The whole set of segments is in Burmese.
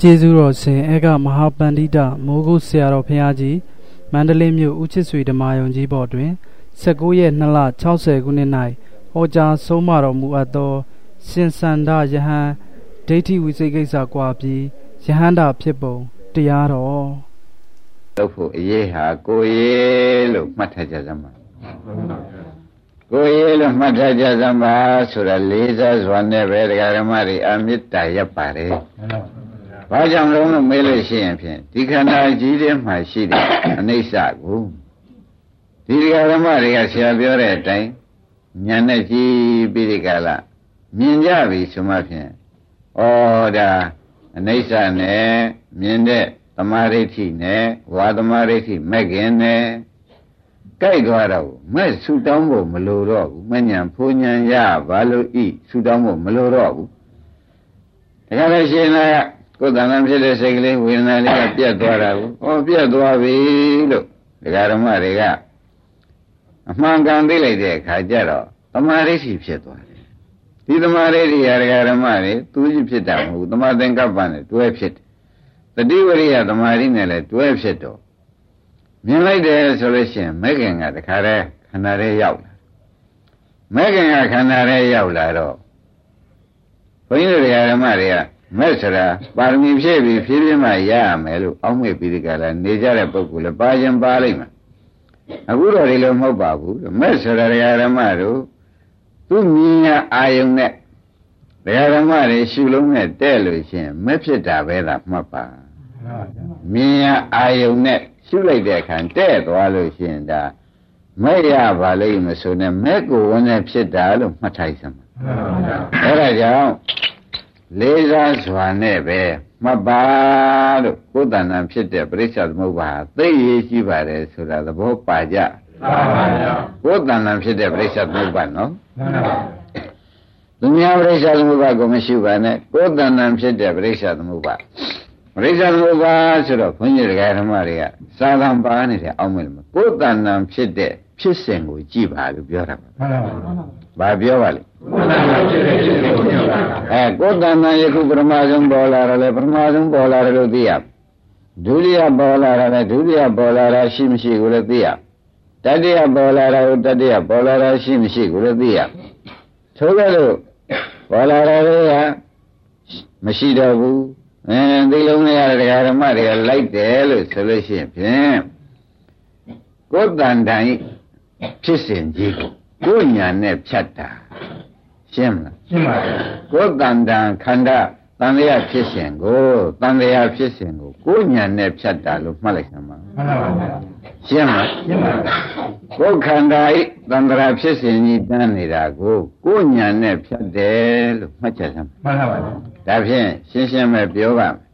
ကျေးဇူးတော်ရှင်အေကမဟာပန္တိတမိုးကုတ်ဆရာတော်ဘုရားကြီးမန္တလေးမြို့ဦးချစ်ဆွေဓမ္မာယုံကြီးဘော်တွင်19ရက်2လ60ခုနှစ်၌ဟောကြားဆုံးမတော်မူအပ်သော ရှင်စန္ဒယဟန်ဒိဋ္ဌိဝိသိကိစ္စကွာပြီးယဟန္တာဖြစ်ပုံတရားတော်လုပ်ဖို့အရေးဟာကိုရေးလို့မှတ်ထားကြစမ်းပါကိုရေးလို့မှတ်ထားကြစမ်းပါဆိုတာလေးစားစွာနဲ့ပဲတရားဓမ္မတွေအမြစ်တာရပ်ပါတယ် ဘာကြောင့်လုံးလို့မေးလို့ရှိရင်ဖြင့်ဒီခန္ဓာကြီးထဲမှာရှိတဲ့အနိစ္စကိုဒီတရားဓမ္မတွေကဆရာပြောတဲ့အတိုင်းဉာဏ်နဲ့ကြည့်ပြီးဒီကလာမြင်ကြပြီဆိုမှဖြင့်ဩဒါအနိစ္စနဲ့မြင်တဲ့သမာဓိဋ္ဌိနဲ့ဝါသမာဓိဋ္ဌိမဲ့ခင်နဲ့ကြိုက်သွားတော့မဲ့ဆူတောင်းဖို့မလိုတော့ဘူးမညံဖူးညံရဘာလို့ဤဆူတောင်းဖို့မလိုတော့ဘူးဒါကြတဲ့ရှင်လား ကိုယ်တဏ္ဍာဖြစ်တဲ့စိတ်ကလေးဝေဒနာလေးကပြတ်သွားတာကိုဩပြတ်သွားပြီလို့ဒကာဓမ္မတွေကအမှန်ကန်သိလိုက်တဲ့အခါကျတော့သမာဓိရှိဖြစ်သွားတယ်ဒီသမာဓိတွေဒကာဓမ္မတွေသူကြီးဖြစ်တာမဟုတ်ဘူးသမာသင်္ကပ္ပနဲ့တွဲဖြစ်တယ်တတိဝရိယသမာဓိနဲ့လည်းတွဲဖြစ်တော့မြင်လိုက်တယ်ဆိုလို့ရှိရင်မဲခင်ကတခါတည်းခန္ဓာထဲရောက်လာမဲခင်ကခန္ဓာထဲရောက်လာတော့ဘုန်းကြီးတို့ဓမ္မတွေက မဲ့ဆိုတာပါရမီဖြည့်ပြီးဖြည်းဖြည်းမှရရမယ်လို့အောက်မေ့ပြီးဒီကလာနေကြတဲ့ပုဂ္ဂိုလ်လည်းပါရင်ပါလိမ့်မယ်အခုတော့ဒီလိုမဟုတ်ပါဘူးမဲ့ဆိုတာဓမ္မတို့သူမြင်ရအာယုံနဲ့ဓမ္မတွေရှုလုံးနဲ့တဲ့လို့ရှိရင်မဲ့ဖြစ်တာပဲသာမှတ်ပါမြင်ရအာယုံနဲ့ရှုလိုက်တဲ့အခါတဲ့သွားလို့ရှိရင်ဒါမဲ့ရပါလိမ့်မဆိုနဲ့မဲ့ကိုဝန်းနဲ့ဖြစ်တာလို့မှတ်ထားစမ်းအဲ့ဒါကြောင့် လေးစားစွာနဲ့ပဲမှတ်ပါလို့ကိုယ်တဏ္ဍာဖြစ်တဲ့ပရိစ္ဆေသမုပ္ပါသိရေးရှိပါတယ်ဆိုတာသဘောပါကြပါပါဗျာကိုယ်တဏ္ဍာဖြစ်တဲ့ပရိစ္ဆေသမုပ္ပါနော်သူများပရိစ္ဆေသမုပ္ပါကိုမရှိပါနဲ့ကိုယ်တဏ္ဍာဖြစ်တဲ့ပရိစ္ဆေသမုပ္ပါပရိစ္ဆေသမုပ္ပါဆိုတော့ဘုန်းကြီးတရားဓမ္မတွေကစာသံပါနေတဲ့အောက်မဲ့ကိုယ်တဏ္ဍာဖြစ်တဲ့ဖြစ်စဉ်ကိုကြည့်ပါလို့ပြောတာပါမှန်ပါပါဘာပြောပါလဲ အဲကိုယ်တဏ္ဍာယခုပရမဆုံးပေါ်လာတယ်လေပရမဆုံးပေါ်လာတယ်လို့သိရဒုတိယပေါ်လာတာလည်းဒုတိယပေါ်လာတာရှိမရှိကိုလည်းသိရတတိယပေါ်လာတာကိုတတိယပေါ်လာတာရှိမရှိကိုလည်းသိရထို့ကဲ့သို့ပေါ်လာတာတွေကမရှိတော့ဘူးအဲဒီလုံးလေးရတဲ့ဓမ္မတွေကလိုက်တယ်လို့ဆိုလို့ရှိရင်ဖြင့်ကိုယ်တန်တန်ဖြစ်စဉ်ကြီးကိုကိုယ်ညာနဲ့ဖြတ်တာ ရှင်းမလားရှင်းပါပြီကိုယ်တန်တန်ခန္ဓာတန်လျာဖြစ်စဉ်ကိုတန်လျာဖြစ်စဉ်ကိုကိုယ်ညာနဲ့ဖြတ်တာလို့မှတ်လိုက်စမ်းပါမှန်ပါပါရှင်းမလားရှင်းပါပြီကိုယ်ခန္ဓာဤတန်ត្រာဖြစ်စဉ်ကြီးတန်းနေတာကိုကိုယ်ညာနဲ့ဖြတ်တယ်လို့မှတ်ချက်စမ်းမှန်ပါပါဒါဖြင့်ရှင်းရှင်းပဲပြောပါမယ်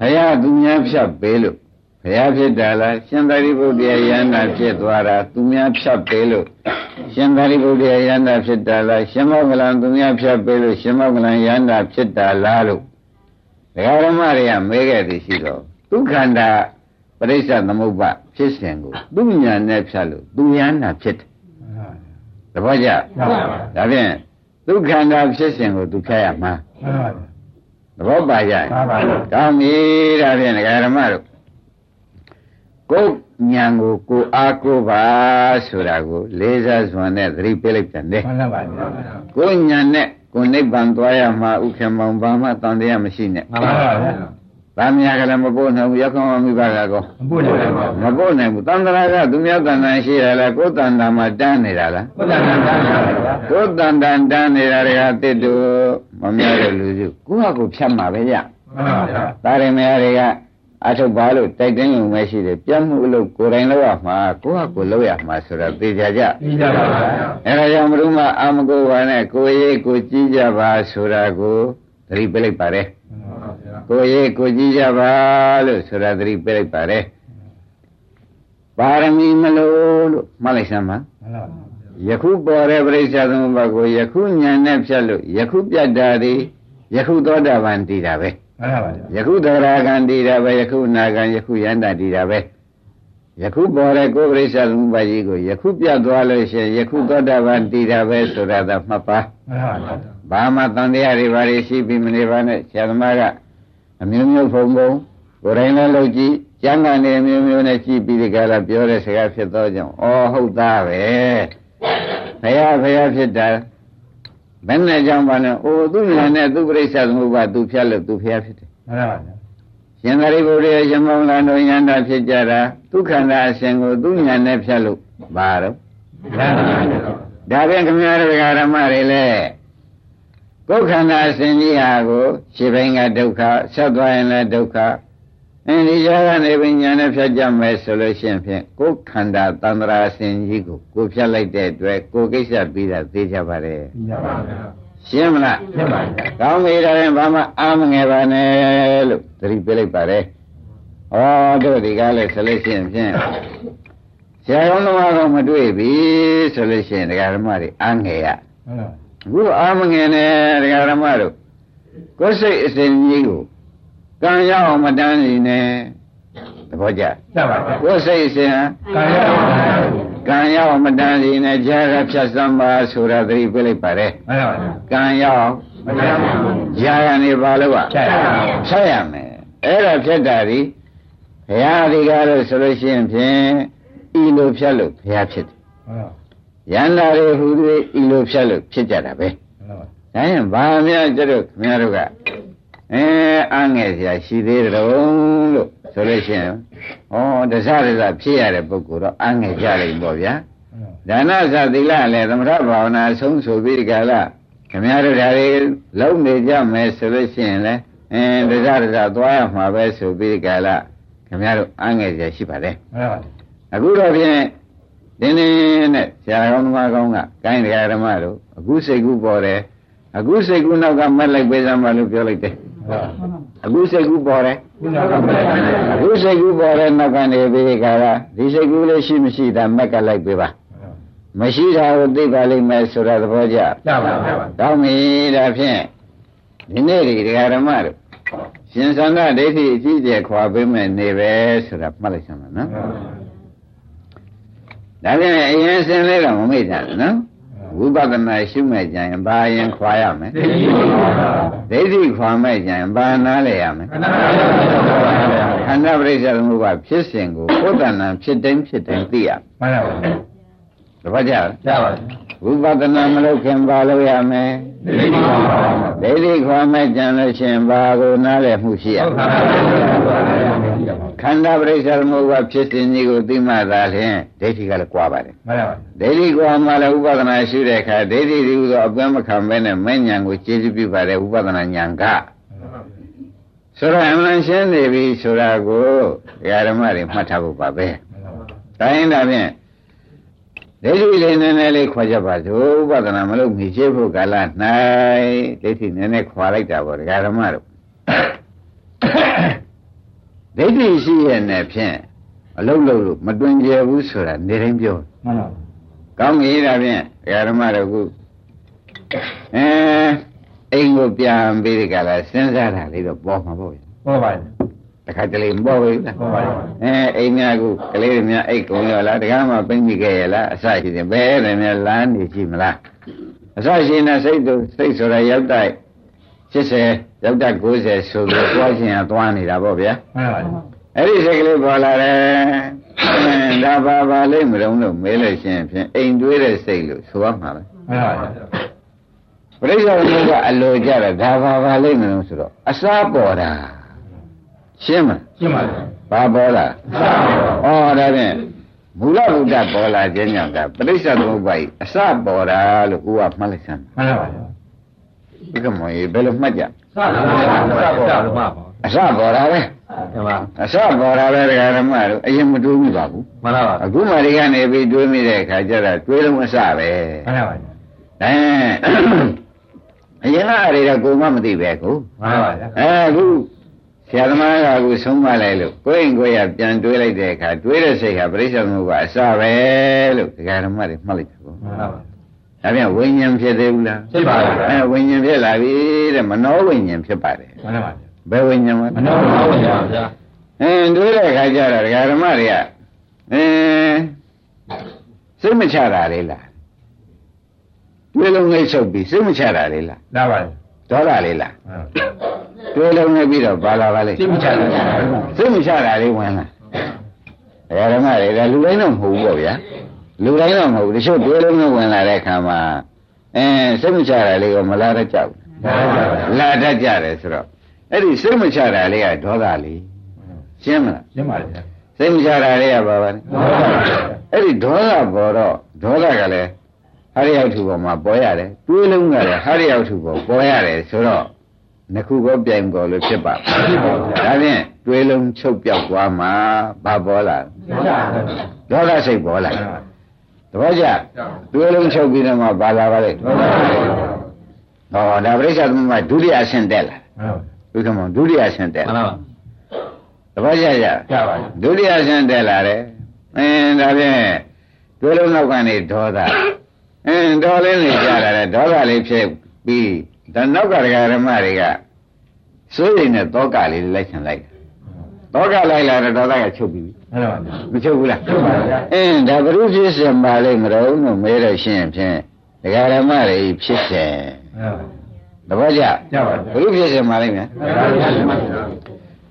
ဘုရားသူများဖြတ်ပေးလို့ ဘုရားဖြစ်တာလားရှင်သာရိပုတ္တရာယန္တာဖြစ်သွားတာသူများဖြတ်ပေးလို့ရှင်သာရိပုတ္တရာယန္တာဖြစ်တာလားရှင်မောကလံသူများဖြတ်ပေးလို့ရှင်မောကလံယန္တာဖြစ်တာလားလို့ဒကာရမတွေကမဲခဲ့သည်ရှိတော့ဒုက္ခန္တာပရိစ္ဆသမုပ္ပါဖြစ်စဉ်ကိုသူညာနဲ့ဖြတ်လို့သူယန္တာဖြစ်တယ်တပည့်ကြဒါဖြင့်ဒုက္ခန္တာဖြစ်စဉ်ကိုသူဖြတ်ရမှာသဘောပါကြကောင်းပြီဒါဖြင့်ဒကာရမတို့ ကိုယ်ဉာဏ်ကိုကိုအားကိုပါဆိုတာကိုလေးစားစွာနဲ့သတိပေးလိုက်ပြန်တယ်မှန်ပါပါကိုယ်ဉာဏ်နဲ့ကိုနိဗ္ဗာန်သွားရမှာဥက္ကမောင်ဘာမှတန်တရားမရှိနဲ့မှန်ပါပါဗာမြာကလည်းမပို့နိုင်ဘူးရောက်ခမမိဘကကောမပို့နိုင်ပါဘူးမပို့နိုင်ဘူးတန်ត្រာကသူများတန်တန်ရှိရလားကိုယ်တန်တာမှာတန်းနေတာလားကိုယ်တန်တန်တန်းနေတာပါကိုယ်တန်တန်တန်းနေတာတွေကတစ်တူမများတဲ့လူစုကိုယ့်ဟာကိုယ်ဖြတ်မှာပဲရမှန်ပါဗျာဒါရင်များတွေက အထုတ်ပါလို့တိုက်တွန်းရုံပဲရှိတယ်ပြတ်မှုလို့ကိုယ်တိုင်လုပ်ရမှာကိုယ့်ဟာကိုယ်လုပ်ရမှာဆိုတာသိကြကြသိကြပါပါအဲဒါကြောင့်ဘုရုမအာမကိုပါနဲ့ကိုယ်ရေးကိုကြည့်ကြပါဆိုတာကိုသတိပေးလိုက်ပါတယ်ကိုယ်ရေးကိုကြည့်ကြပါလို့ဆိုတာသတိပေးလိုက်ပါတယ်ပါရမီမလို့လို့မှတ်လိုက်စမ်းပါယခုပေါ်တဲ့ပြိဿသမုပ္ပါကိုယခုဉာဏ်နဲ့ဖြတ်လို့ယခုပြတ်တာဒီယခုသောတာပန်တည်တာပဲ မှန်ပါပါယခုသရဂံတည်တာပဲယခုနာဂံယခုယန္တာတည်တာပဲယခုပေါ်တဲ့ကိုယ်ပရိစ္ဆာသမုပ္ပါကြီးကိုယခုပြတ်သွားလို့ရှိရင်ယခုသောတာပန်တည်တာပဲဆိုတာသာမှတ်ပါမှန်ပါပါဘာမှတန်တရားတွေဘာတွေရှိပြီးမနေပါနဲ့ဆရာသမားကအမျိုးမျိုးဖုံဖုံကိုယ်တိုင်လည်းလုပ်ကြည့်ကျမ်းဂန်နေအမျိုးမျိုးနဲ့ကြည့်ပြီးဒီကလာပြောတဲ့စကားဖြစ်သောကြောင့်အော်ဟုတ်သားပဲဘုရားဘုရားဖြစ်တာ ဘယ်နဲ့ကြောင့်ပါလဲအိုသူ့ညာနဲ့သူ့ပြိဿသမုပ္ပါသူဖြတ်လို့သူဘုရားဖြစ်တယ်မှန်ပါဗျာရှင်သာရိပုတ္တရာရှင်မောင်လာတို့ယန္တာဖြစ်ကြတာဒုက္ခန္တာအရှင်ကိုသူ့ညာနဲ့ဖြတ်လို့ပါတော့မှန်ပါဗျာဒါပြန်ခမည်းတော်ဓမ္မတွေလည်းကိုယ်ခန္ဓာအစဉ်ကြီးဟာကိုရှင်းပိုင်းကဒုက္ခဆက်သွားရင်လည်းဒုက္ခ အင်းဒီကြားကနေပညာနဲ့ဖြတ်ကြမယ်ဆိုလို့ရှိရင်ဖြင့်ကိုယ်ခန္ဓာတန္တရာအစဉ်ကြီးကိုကိုယ်ဖြတ်လိုက်တဲ့အတွက်ကိုယ်ကိစ္စပြီးတာသိကြပါတယ်မှန်ပါဗျာရှင်းမလားရှင်းပါဗျာကောင်းပြီဒါရင်ဘာမှအာမငယ်ပါနဲ့လို့သတိပေးလိုက်ပါတယ်ဩတို့ဒီကားလဲဆိုလို့ရှိရင်ဖြင့်ဆရာကောင်းသမားကောင်းမတွေ့ပြီဆိုလို့ရှိရင်ဒကာဓမ္မတွေအာငယ်ရမှန်ပါအခုအာမငယ်နဲ့ဒကာဓမ္မတို့ကိုယ်စိတ်အစဉ်ကြီးကို ကံရအောင်မတန်းနေနဲ့သဘောကျတတ်ပါဗျာကိုယ်စိတ်အစဉ်ဟာကာယပါဗျာကံရအောင်မတန်းနေနဲ့ကြာရဖြတ်စမ်းပါဆိုတာသတိပေးလိုက်ပါတယ်မှန်ပါဗျာကံရအောင်မတရားပါဘူးကြာရနေပါလို့ကဖြတ်ရပါဘူးဖြတ်ရမယ်အဲ့ဒါဖြတ်တာဒီဘုရားဒီကားလို့ဆိုလို့ရှိရင်ဖြင့်ဤလိုဖြတ်လို့ဘုရားဖြစ်တယ်မှန်ပါယန္တာတွေဟူသည်ဤလိုဖြတ်လို့ဖြစ်ကြတာပဲမှန်ပါဒါရင်ဘာများကျတော့ခင်ဗျားတို့က အဲအငဲ့စရာရှိသေးတယ်လို့ဆိုလို့ရှိရင်ဩတခြားတခြားဖြစ်ရတဲ့ပုဂ္ဂိုလ်တော့အငဲ့ကြလိမ့်ပေါ့ဗျာဒါနသတိလလည်းသမထဘာဝနာဆုံးဆိုပြီးဒီကလာခင်ဗျားတို့ဓာရီလုံးနေကြမယ်ဆိုလို့ရှိရင်လည်းအင်းတခြားတခြားသွားရမှာပဲဆိုပြီးဒီကလာခင်ဗျားတို့အငဲ့စရာရှိပါတယ်မှန်ပါဘူးအခုတော့ဖြင့်ဒီနေ့နဲ့ဆရာကောင်းသမားကောင်းကကိုင်းတရားဓမ္မတို့အခုစိတ်ကူးပေါ်တယ်အခုစိတ်ကူးနောက်ကမက်လိုက်ပေးစမ်းပါလို့ပြောလိုက်တယ် အခုစိတ်ကူးပေါ်တယ်ခုနကမှန်ပါဗျာအခုစိတ်ကူးပေါ်တဲ့နောက်ကနေပြီးခါကဒီစိတ်ကူးလေးရှိမရှိတာမက်ကလိုက်ပေးပါမရှိတာကိုသိပါလိမ့်မယ်ဆိုတဲ့သဘောကျတတ်ပါဗျာကောင်းပြီဒါဖြင့်ဒီနေ့ဒီတရားဓမ္မတို့ရှင်သန္တာဒိဋ္ဌိအကြီးကျယ်ခွာပေးမယ်နေပဲဆိုတာမှတ်လိုက်စမ်းပါနော်ဒါပြန်အရင်စင်လေးတော့မမေ့ကြဘူးနော် ဝိပဿနာရှုမဲ့ကြရင်ဘာရင်ခွာရမယ်သိရှိပါဗျာဒိဋ္ဌိခွာမဲ့ကြရင်ဘာနားလဲရမယ်ခန္ဓာပါဗျာခန္ဓာပရိစ္ဆေသမုပ္ပါဖြစ်စဉ်ကိုဘုဒ္ဓနာဖြစ်တိုင်းဖြစ်တိုင်းသိရမှန်ပါဗျာတပတ်ကြတတ်ပါဗျာဝိပဿနာမလုပ်ခင်ဘာလုပ်ရမယ်သိရှိပါဗျာဒိဋ္ဌိခွာမဲ့ကြလို့ရှင်ဘာကိုနားလဲမှုရှိရဟုတ်ပါဗျာ ခန္ဓာပရိစ္ဆေသမုပ္ပါဖြစ်စဉ်ကြီးကိုသိမှသာလျှင်ဒိဋ္ဌိကလည်းကွာပါတယ်မှန်ပါဗျာဒိဋ္ဌိကွာမှလည်းဥပဒနာရှိတဲ့အခါဒိဋ္ဌိဒီဥသောအပန်းမခံဘဲနဲ့မဲ့ညာကိုကျေစုပြုပါတယ်ဥပဒနာညာကဆိုတော့အမှန်ရှင်းနေပြီဆိုတာကိုဓမ္မတွေမှတ်ထားဖို့ပါပဲ။တိုင်းဒါဖြင့်ဒိဋ္ဌိလေးနည်းနည်းလေးခွာကြပါစို့ဥပဒနာမလုပ်မီရှိဖို့ကာလ၌ဒိဋ္ဌိနည်းနည်းခွာလိုက်တာပေါ့ဓမ္မတို့ ဒိဋ္ဌိရှိရဲ့နဲ့ဖြင့်အလုံးလုံးလို့မတွင်ကြဘူးဆိုတာနေတိုင်းပြောမှန်ပါကောင်းပြီဒါဖြင့်ဓမ္မတို့ကအဲအိမ်ကိုပြန်ပြီးဒီကလာစဉ်းစားတာလေးတော့ပေါ်မှာပေါ့ဗျာဟုတ်ပါဗျာတခါတလေမပေါ်ဘူးလားဟုတ်ပါဗျာအဲအိမ်များကကလေးတွေများအိတ်ကုန်ရောလားတကားမှပိမ့်မိခဲ့ရလားအစရှိတယ်ဘယ်နဲ့များလမ်းနေရှိမလားအစရှိနေစိတ်တို့စိတ်ဆိုတာရောက်တိုက်80 ရောက်တိုက်90ဆိုလို့သွားခြင်းကသွားနေတာပေါ့ဗျာမှန်ပါဗျာအဲ့ဒီစိတ်ကလေးပေါ်လာတယ်အင်းဒါပါပါလိမ့်မလို့လို့မေးလို့ရှိရင်ဖြင့်အိမ်တွေးတဲ့စိတ်လို့ဆိုရမှာပဲမှန်ပါဗျာပရိစ္ဆေသမုပ္ပါအလိုကြတယ်ဒါပါပါလိမ့်မလို့ဆိုတော့အစားပေါ်တာရှင်းမလားရှင်းပါဗျာဘာပေါ်လာသာပါဩဒါဖြင့်မူလဘုဒ္ဓပေါ်လာခြင်းကြောင့်ဒါပရိစ္ဆေသမုပ္ပါဤအစပေါ်တာလို့ဦးကမှတ်လိုက်စမ်းမှန်ပါဗျာ ဒီကမောကြီးဘယ်လိုမှတ်ကြသာပါဗျာသာပါဗျာအစပေါ်တာပဲမှန်ပါအစပေါ်တာပဲဒကာဓမ္မတို့အရင်မတွေးမိပါဘူးမှန်ပါဗျာအခုမှဒီကနေပြီးတွေးမိတဲ့အခါကျတော့တွေးလုံးအစပဲမှန်ပါဗျာအဲအရင်ကအရေတော့ကိုမမသိပဲကိုမှန်ပါဗျာအဲအခုဆရာသမားကအခုဆုံးမလိုက်လို့ကိုယ့်ရင်ကိုယ်ရပြန်တွေးလိုက်တဲ့အခါတွေးတဲ့စိတ်ကပရိစ္ဆေသမုပ္ပါအစပဲလို့ဒကာဓမ္မတွေမှတ်လိုက်တယ်ကိုမှန်ပါဗျာ ဒါပြန်ဝိညာဉ်ဖြစ်သေးဘူးလားဖြစ်ပါဗျာအဲဝိညာဉ်ဖြစ်လာပြီတဲ့မနောဝိညာဉ်ဖြစ်ပါတယ်မှန်ပါဗျာဘယ်ဝိညာဉ်မမနောမနောဗျာဗျာအင်းတွေးတဲ့အခါကျတော့ဒကာဓမ္မတွေကအင်းစိတ်မချတာလေးလားတွေးလုံးလေးချုပ်ပြီးစိတ်မချတာလေးလားလာပါဗျာဒေါသလေးလားမှန်တွေးလုံးနေပြီးတော့ပါလာပါလေစိတ်မချတာစိတ်မချတာလေးဝင်လာဒကာဓမ္မတွေကလူတိုင်းတော့မဟုတ်ဘူးပေါ့ဗျာ လူတိုင်းတော့မဟုတ်ဘူးတချို့တွေးလုံးနဲ့ဝင်လာတဲ့အခါမှာအဲစိတ်မချတာလေးကမလာတတ်ကြဘူးလာတတ်ကြတယ်ဆိုတော့အဲ့ဒီစိတ်မချတာလေးကဒေါသလေးရှင်းမလားရှင်းပါလေဗျာစိတ်မချတာလေးကဘာပါလဲအဲ့ဒီဒေါသပေါ်တော့ဒေါသကလည်းဟာရိယထုပေါ်မှာပေါ်ရတယ်တွေးလုံးကလည်းဟာရိယထုပေါ်ပေါ်ရတယ်ဆိုတော့နှစ်ခုကိုပြိုင်ပေါ်လို့ဖြစ်ပါဒါဖြင့်တွေးလုံးချုပ်ပြောက်သွားမှာဘာပေါ်လာဒေါသစိတ်ပေါ်လာ တပည့်ကြတွေးလုံးချုပ်ပြီးတော့မှဘာလာပါလဲဟောဒါပရိစ္ဆေသမမဒုတိယအဆင့်တက်လာဒုက္ခမောဒုတိယအဆင့်တက်မှန်လာပါပါတပည့်ကြကြကြပါဒုတိယဆင့်တက်လာတယ်အင်းဒါဖြင့်တွေးလုံးနောက်ကနေဒေါသအင်းဒေါ်လေးနေကြလာတယ်ဒေါသလေးဖြစ်ပြီးဒါနောက်ကဒကာရမတွေကစိုးရိမ်တဲ့တောကလေးလိုက်ဆံလိုက် တောကလိုက်လာတော့ဒေါသကချုပ်ပြီးပြီမှန်ပါပါမချုပ်ဘူးလားချုပ်ပါဗျာအင်းဒါဘုရုဖြစ်စင်ပါလိမ့်မတော်ဘူးလို့မဲတော့ရှင်းဖြင့်ဒကာရမတွေဖြစ်စင်မှန်ပါတပည့်ကြကြပါဘုရုဖြစ်စင်ပါလိမ့်မယ်ဗျာ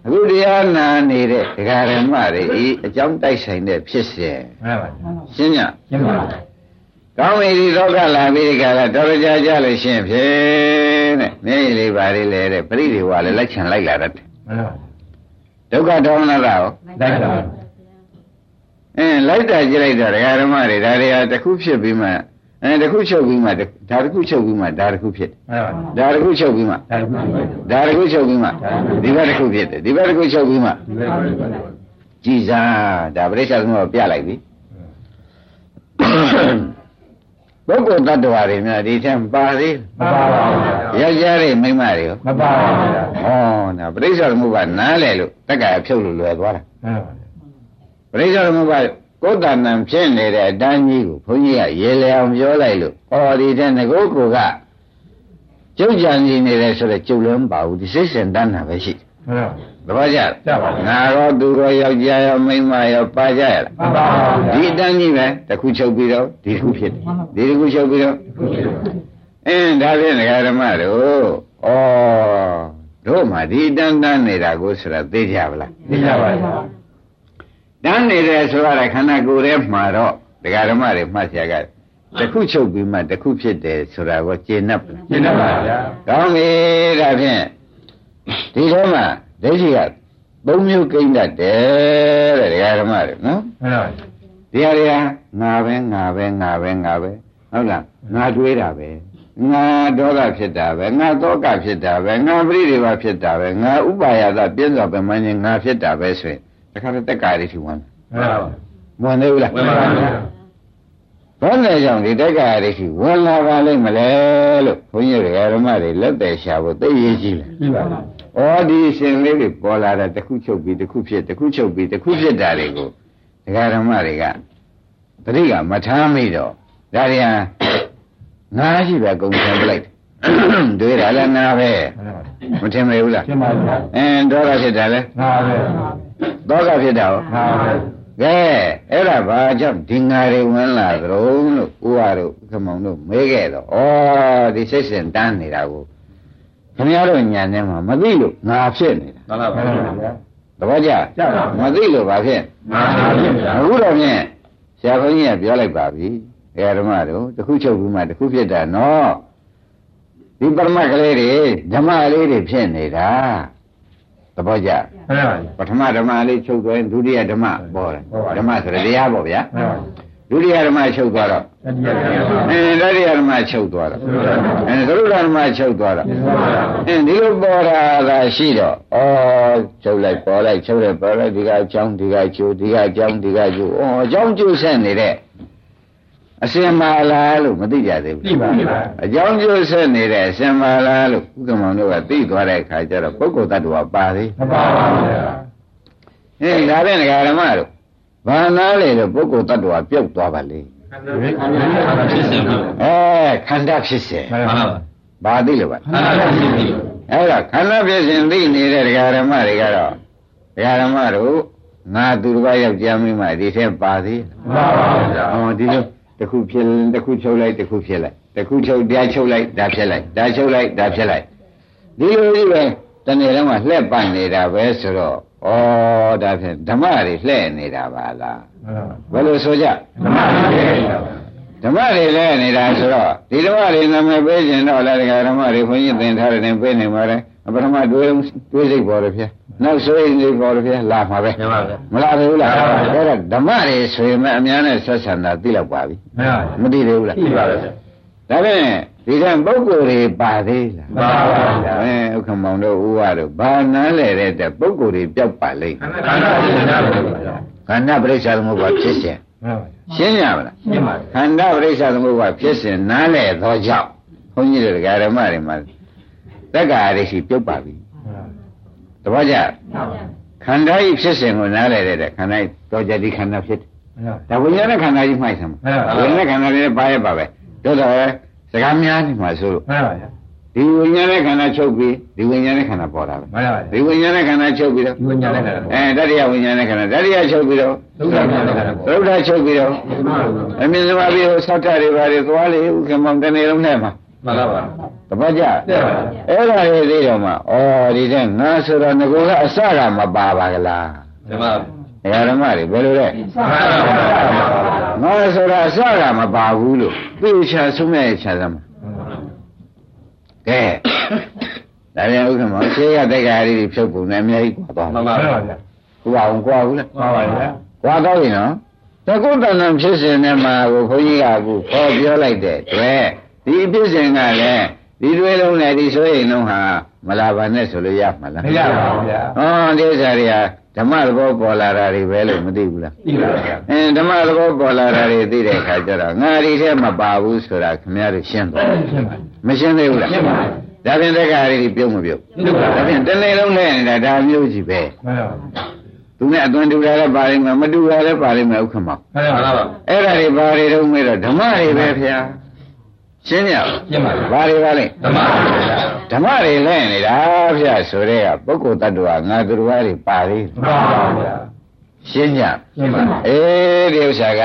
အခုတရားနာနေတဲ့ဒကာရမတွေဤအကြောင်းတိုက်ဆိုင်တဲ့ဖြစ်စဉ်မှန်ပါရှင်းညရှင်းပါကောင်းပြီဒီတော့ကလာပြီးဒီကလာတော်တော်ကြာကြာလို့ရှင်းဖြင့်တဲ့မျက်ရည်လေးပါလေးလဲတဲ့ပရိဒီဝါလည်းလိုက်ချင်လိုက်လာတတ်တယ်မှန်ပါ ဒုက္ခဒေါမနတာရောလိုက်ပါအင်းလိုက်တာကြည့်လိုက်တော့ဒကာရမတွေဒါတွေဟာတစ်ခုဖြစ်ပြီးမှအဲတစ်ခုချုပ်ပြီးမှဒါတစ်ခုချုပ်ပြီးမှဒါတစ်ခုဖြစ်မှန်ပါဒါတစ်ခုချုပ်ပြီးမှဒါကဒါတစ်ခုချုပ်ပြီးမှဒီဘက်တစ်ခုဖြစ်တယ်ဒီဘက်တစ်ခုချုပ်ပြီးမှဒီလိုပါကြည်စားဒါပရိစ္ဆေသမုပ္ပါပြလိုက်ပြီ ပုဂ္ဂိုလ်တ attva တွေများဒီထက်ပါသေးမပါပါဘူးဗျာယောက်ျားတွေမိန်းမတွေရောမပါပါဘူးဗျာဟောဒါပရိစ္ဆေသမုပ္ပါနားလေလို့တက္ကရာဖြုတ်လို့လွယ်သွားတာမှန်ပါပရိစ္ဆေသမုပ္ပါကိုယ်တဏ္ဏဖြစ်နေတဲ့အတန်းကြီးကိုဘုန်းကြီးကရေလေအောင်ပြောလိုက်လို့ဟောဒီတဲ့ငကိုကိုကကျုပ်ကြံနေနေတယ်ဆိုတော့ကျုပ်လည်းမပါဘူးဒီစိတ်စင်တန်းတာပဲရှိတယ်မှန်ပါ သဘောကျကြပါဘူးငါရောသူရောယောက်ျားရောမိန်းမရောပါကြရလားမှန်ပါပါဗျာဒီအတန်းကြီးပဲတစ်ခုချုပ်ပြီးတော့ဒီတစ်ခုဖြစ်တယ်ဒီတစ်ခုချုပ်ပြီးတော့အင်းဒါဖြင့်ဒကာဓမ္မတို့ဩတို့မှဒီအတန်းတန်းနေတာကိုဆိုတာသိကြပါလားသိကြပါဗျာတန်းနေတယ်ဆိုရတဲ့ခန္ဓာကိုယ်ထဲမှာတော့ဒကာဓမ္မတွေမှတ်ရကတစ်ခုချုပ်ပြီးမှတစ်ခုဖြစ်တယ်ဆိုတာကိုကျေနပ်ပါလားရှင်းပါဗျာကောင်းပြီဒါဖြင့် ဒီထဲမှာဒိဋ္ဌိကသုံးမျိုးကိန်းတတ်တယ်တဲ့ဒကာဓမ္မတွေနော်မှန်ပါဒီဟာတွေကငါပဲငါပဲငါပဲငါပဲဟုတ်လားငါတွေးတာပဲငါဒေါသဖြစ်တာပဲငါသောကဖြစ်တာပဲငါပရိဒီဝဖြစ်တာပဲငါဥပါယသပြင်းစွာပဲမှန်းရင်ငါဖြစ်တာပဲဆိုရင်တခါတည်းတက်ကာရီထီဝင်မှန်ပါဝင်သေးဘူးလားမှန်ပါဗျာဘာနဲ့ကြောင့်ဒီတက်ကာရီထီဝင်လာပါလိမ့်မလဲလို့ဘုန်းကြီးတွေကဓမ္မတွေလက်တယ်ရှာဖို့သိရေးကြည့်တယ်ရှင်းပါ ဩဒီရှင်လေးတွေပေါ်လာတာတစ်ခုချုပ်ပြီးတစ်ခုဖြစ်တစ်ခုချုပ်ပြီးတစ်ခုဖြစ်တာတွေကိုဒကာဓမ္မတွေကတတိကမထားမိတော့ဒါတွေဟာငါရှိပဲအကုန်ဆံပလိုက်တယ်တွေးတာလည်းငါပဲမှန်ပါမထင်မေဘူးလားရှင်းပါဗျာအင်းဒေါသဖြစ်တာလဲငါပဲဒေါကဖြစ်တာရောငါပဲကဲအဲ့ဒါဘာကြောင့်ဒီငါတွေဝင်လာသလုံးလို့ဥပါတို့ခမောင်တို့မေးခဲ့တော့ဩဒီစိတ်စင်တန်းနေတာကို ခင်ဗျားတို့ညာထဲမှာမသိလို့ငါဖြစ်နေတာမှန်ပါဗျာသဘောကျကျပါမသိလို့ဘာဖြစ်ငါပါဗျာအခုတော့ဖြင့်ဆရာဘုန်းကြီးကပြောလိုက်ပါပြီ။အဲဓမ္မတို့တစ်ခုချုပ်ပြီးမှတစ်ခုဖြစ်တာနော်။ဒီပရမတ်ကလေးတွေဓမ္မလေးတွေဖြစ်နေတာ။သဘောကျမှန်ပါပထမဓမ္မလေးချုပ်သွားရင်ဒုတိယဓမ္မပေါ်တယ်။ဓမ္မဆိုတဲ့တရားပေါ့ဗျာမှန်ပါ။ ဒုတိယဓမ္မချုပ်သွားတော့တတိယဗျာအင်းတတိယဓမ္မချုပ်သွားတော့အဲသရုပ်ဓမ္မချုပ်သွားတော့ရှင်းပါဗျာအင်းဒီလိုပေါ်တာသာရှိတော့ဩချုပ်လိုက်ပေါ်လိုက်ချုပ်လိုက်ပေါ်လိုက်ဒီကအကြောင်းဒီကကျိုးဒီကအကြောင်းဒီကကျိုးဩအကြောင်းကျိုးဆက်နေတဲ့အစင်မာလားလို့မသိကြသေးပြီဘူးပါဗျာအကြောင်းကျိုးဆက်နေတဲ့အစင်မာလားလို့ဥက္ကမောင်တို့ကသိသွားတဲ့အခါကျတော့ပုဂ္ဂိုလ်တ attva ပါသေးမပါပါဘူးဗျာဟင်းဒါဖြင့်ဒကာဓမ္မတို့ ဘာနာလေလို့ပုဂ္ဂိုလ်တ attva ပြုတ်သွားပါလေဖြစ်စဉ်ပါအဲခန္ဓာဖြစ်စေမှန်ပါဘာသိလို့ပါအာဖြစ်ပြီအဲ့တော့ခန္ဓာဖြစ်စဉ်သိနေတဲ့ဒကာဓမ္မတွေကတော့ဒကာဓမ္မတို့ငါသူတစ်ပါးယောက်ျားမိန်းမဒီထဲပါသေးမှန်ပါဗျာဟောဒီလိုတစ်ခုဖြစ်တစ်ခုချုပ်လိုက်တစ်ခုဖြစ်လိုက်တစ်ခုချုပ်တရားချုပ်လိုက်ဒါဖြစ်လိုက်ဒါချုပ်လိုက်ဒါဖြစ်လိုက်ဒီလိုကြီးပဲတနေ့လုံးကလှည့်ပတ်နေတာပဲဆိုတော့ ဩဒါဖြင့်ဓမ္မတွေလှည့်နေတာပါလားဘယ်လိုဆိုကြဓမ္မတွေပဲပါဓမ္မတွေလှည့်နေတာဆိုတော့ဒီဓမ္မတွေနာမည်ပေးခြင်းတော့လည်းဒကာဓမ္မတွေခွန်ကြီးသင်ထားတယ်နဲ့ပေးနေပါလေပထမတွေးတွေးစိတ်ပေါ်တယ်ဖြင့်နောက်ဆိုရင်စိတ်ပေါ်တယ်ဖြင့်လာမှာပဲမှန်ပါဗျာမလားဘူးလားမှန်ပါဗျာအဲ့ဒါဓမ္မတွေဆိုရင်လည်းအများနဲ့ဆက်ဆံတာသိလောက်ပါပြီမှန်ပါမသိသေးဘူးလားပြီပါဗျာဒါဖြင့် ဒီကံပုဂ္ဂိုလ်တွေပါသေးလားပါပါဗျာအဲဥက္ကမောင်တို့ဥဝါတို့ဘာနားလဲတဲ့တဲ့ပုဂ္ဂိုလ်တွေပျောက်ပါလိမ့်မယ်ခန္ဓာပြည့်စုံတာပါဗျာခန္ဓာပရိစ္ဆာသမုပ္ပါဖြစ်စဉ်မှန်ပါရှင်းရမလားရှင်းပါခန္ဓာပရိစ္ဆာသမုပ္ပါဖြစ်စဉ်နားလဲသောကြောင့်ဘုန်းကြီးတို့ဓမ္မတွေမှာတက္ကရာရှိပြုတ်ပါပြီတပည့်ကြခန္ဓာဤဖြစ်စဉ်ကိုနားလဲတဲ့ခန္ဓာဤတော့ကြတိခန္ဓာဖြစ်တယ်ဒါဝိညာဉ်နဲ့ခန္ဓာကြီးမှိုက်ဆံမှာဝိညာဉ်နဲ့ခန္ဓာလေးပါရပါပဲတို့တော့ စကားများနေမှာဆိုလို့မှန်ပါဗျာဒီဝိညာဉ်နဲ့ခန္ဓာချုပ်ပြီးဒီဝိညာဉ်နဲ့ခန္ဓာပေါ်တာပဲမှန်ပါဗျာဒီဝိညာဉ်နဲ့ခန္ဓာချုပ်ပြီးတော့ဒီဝိညာဉ်နဲ့ခန္ဓာအဲတတိယဝိညာဉ်နဲ့ခန္ဓာတတိယချုပ်ပြီးတော့သုဒ္ဓဝိညာဉ်နဲ့ခန္ဓာပေါ်သုဒ္ဓချုပ်ပြီးတော့အမြင်စမပြီးတော့ဆောက်ထတွေပါတွေသွားလေဥက္ကမောင်တနေ့လုံးနဲ့မှာမှန်ပါပါတပတ်ကြတဲ့ပါအဲ့ဒါတွေသိတော့မှဩဒီတဲ့ငါဆိုတော့ငကိုကအစကမပါပါကလားဓမ္မဒကာဓမ္မတွေဘယ်လိုလဲမှန်ပါပါ ငါဆိုတော့အစကမပါဘူးလို့သိချာဆုံးမဲ့ချာသမှာကဲဒါပြန်ဥက္ကမောင်ရှေးရတဲ့ကာရီတွေဖြုတ်ပုံနဲ့အများကြီးကွာသွားမှန်ပါဗျာဟိုအောင်ကွာဘူးလားမှန်ပါဗျာကွာတော့ရင်နော်တကုတ္တနံဖြစ်စဉ်နဲ့မှာကိုခွန်ကြီးကအခုခေါ်ပြောလိုက်တဲ့တွေ့ဒီဖြစ်စဉ်ကလည်းဒီတွေလုံးနဲ့ဒီဆိုရင်လုံးဟာမလာပါနဲ့ဆိုလို့ရမှာလားမရပါဘူးဗျာဟောဒီဥစ္စာတွေက ဓမ္မသဘောပေါ်လာတာတွေပဲလို့မသိဘူးလားသိပါဗျာအင်းဓမ္မသဘောပေါ်လာတာတွေသိတဲ့အခါကျတော့ငါဒီထဲမပါဘူးဆိုတာခင်ဗျားတို့ရှင်းသွားရှင်းပါမရှင်းသေးဘူးလားရှင်းပါဒါဖြင့်တက္ကရာတွေပြုံးမပြုတ်ပြုတ်ပါဒါဖြင့်တစ်နေ့လုံးနဲ့နေတာဒါမျိုးကြီးပဲမှန်ပါသူနဲ့အသွင်တူတာလည်းပါလိမ့်မယ်မတူတာလည်းပါလိမ့်မယ်ဥက္ကမောင်မှန်ပါပါအဲ့ဒါတွေဘာတွေတော့မေးတော့ဓမ္မတွေပဲဖျားရှင်းရအောင်ရှင်းပါဘာတွေပါလဲဓမ္မပါဗျာ ဓမ္မတွေလဲနေတာဖျားဆိုတဲ့ကပုဂ္ဂိုလ်တ attva ငါသူတော်ဘာတွေပါသေးမှန်ပါဗျာရှင်းကြရှင်းပါအေးဒီဥစ္စာက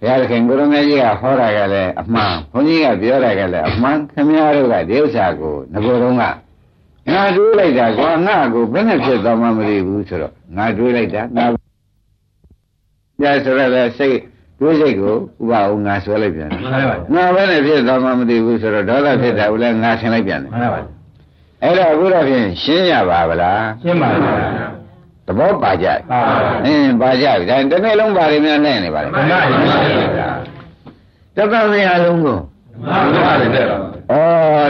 ဘုရားသခင်ကိုရမကြီးကဟောတာကလည်းအမှန်ဘုန်းကြီးကပြောတာကလည်းအမှန်ခင်ဗျားတို့ကဒီဥစ္စာကိုငကိုယ်တော့ကငါတွေးလိုက်တာကွာငါကိုဘယ်နဲ့ဖြစ်သွားမှမသိဘူးဆိုတော့ငါတွေးလိုက်တာငါပြဆိုရတဲ့စိတ် တွေးစိတ်ကိုဥပအောင်ငါဆွဲလိုက်ပြန်တယ်မှန်ပါဗျာငါဘယ်နဲ့ဖြစ်သွားမှမသိဘူးဆိုတော့ဒေါသဖြစ်တာကိုလည်းငါဆင်လိုက်ပြန်တယ်မှန်ပါဗျာအဲ့တော့အခုတော့ဖြင့်ရှင်းရပါဗလားရှင်းပါဗျာသဘောပါကြပါအင်းပါကြပြီဒါတစ်နေ့လုံးပါရများနဲ့နေပါလေဓမ္မပါဗျာတပတ်မရလုံးကိုဓမ္မပါတယ်တဲ့ပါဩ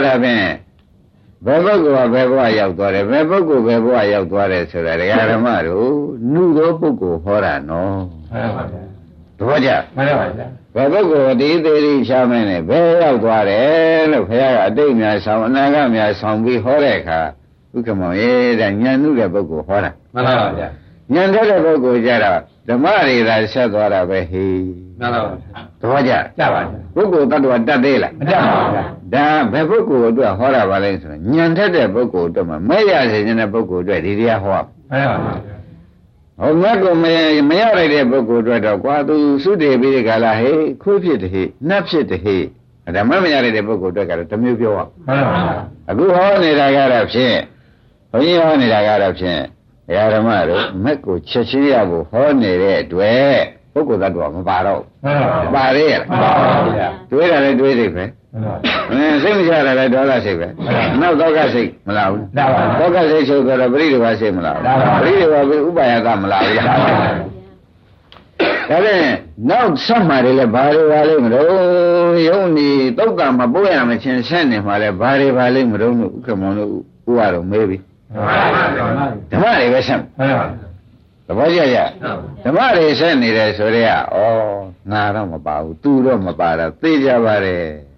ဒါဖြင့်ဘယ်ပုဂ္ဂိုလ်ကဘယ်ဘဝရောက်သွားတယ်ဘယ်ပုဂ္ဂိုလ်ဘယ်ဘဝရောက်သွားတယ်ဆိုတာဒကာဓမ္မတို့နှုသောပုဂ္ဂိုလ်ဟောတာနော်မှန်ပါဗျာ သဘောကျမှန်ပါဗျာဘယ်ပုဂ္ဂိုလ်ဒီသေးသေးရှားမင်းနဲ့ဘယ်ရောက်သွားတယ်လို့ခရကအတိတ်များဆောင်အနာဂတ်များဆောင်ပြီးဟောတဲ့အခါဥက္ကမောင်ရေးတဲ့ညံနှုတဲ့ပုဂ္ဂိုလ်ဟောတာမှန်ပါဗျာညံတဲ့ပုဂ္ဂိုလ်ကြတော့ဓမ္မတွေသာဆက်သွားတာပဲဟေးမှန်ပါဗျာသဘောကျကြပါဗျာပုဂ္ဂိုလ်တ attva တတ်သေးလားမကြပါဗျာဒါဘယ်ပုဂ္ဂိုလ်အတွက်ဟောတာပါလဲဆိုတော့ညံထက်တဲ့ပုဂ္ဂိုလ်အတွက်မှမဲ့ရစေခြင်းတဲ့ပုဂ္ဂိုလ်အတွက်ဒီတရားဟောမှန်ပါဗျာ ဟောငါကမရမရလိုက်တဲ့ပုဂ္ဂိုလ်အတွက်တော့ကွာသူသုတေပြီးဒီကလာဟေးခွေးဖြစ်တဲ့ဟေးနတ်ဖြစ်တဲ့ဟေးဓမ္မမရလိုက်တဲ့ပုဂ္ဂိုလ်အတွက်ကတော့တစ်မျိုးပြောရမှန်ပါဗျာအခုဟောနေတာကတော့ဖြင့်ဘုန်းကြီးဟောနေတာကတော့ဖြင့်ဘုရားဓမ္မတို့မက်ကိုချက်ချင်းရဖို့ဟောနေတဲ့အတွက်ပုဂ္ဂိုလ်သတ္တဝါမပါတော့မှန်ပါဗျာပါသေးရဲ့မှန်ပါဗျာတွေးတာလည်းတွေးစိတ်ပဲမှန်ပါ အင်းစိတ်မချတာလည်းဒေါသစိတ်ပဲနောက်တော့ကစိတ်မလာဘူးလာပါဘူးဒေါကစိတ်ချုပ်တော့ပရိဒီဝစိတ်မလာဘူးလာပါဘူးပရိဒီဝကဥပါယကမလာဘူးလားလာပါဗျာဒါနဲ့နောက်ဆက်မှာတွေလည်းဘာတွေပါလိမ့်မလို့ယုံနေတုတ်ကမပို့ရမချင်းဆက်နေမှာလဲဘာတွေပါလိမ့်မလို့ဥက္ကမောင်တို့ဥရတော်မေးပြီမှန်ပါဗျာဓမ္မတွေပဲဆက်မှန်ပါသဘောကျကြဓမ္မတွေဆက်နေတယ်ဆိုတော့ဩငါတော့မပါဘူးသူတော့မပါတာသိကြပါတယ်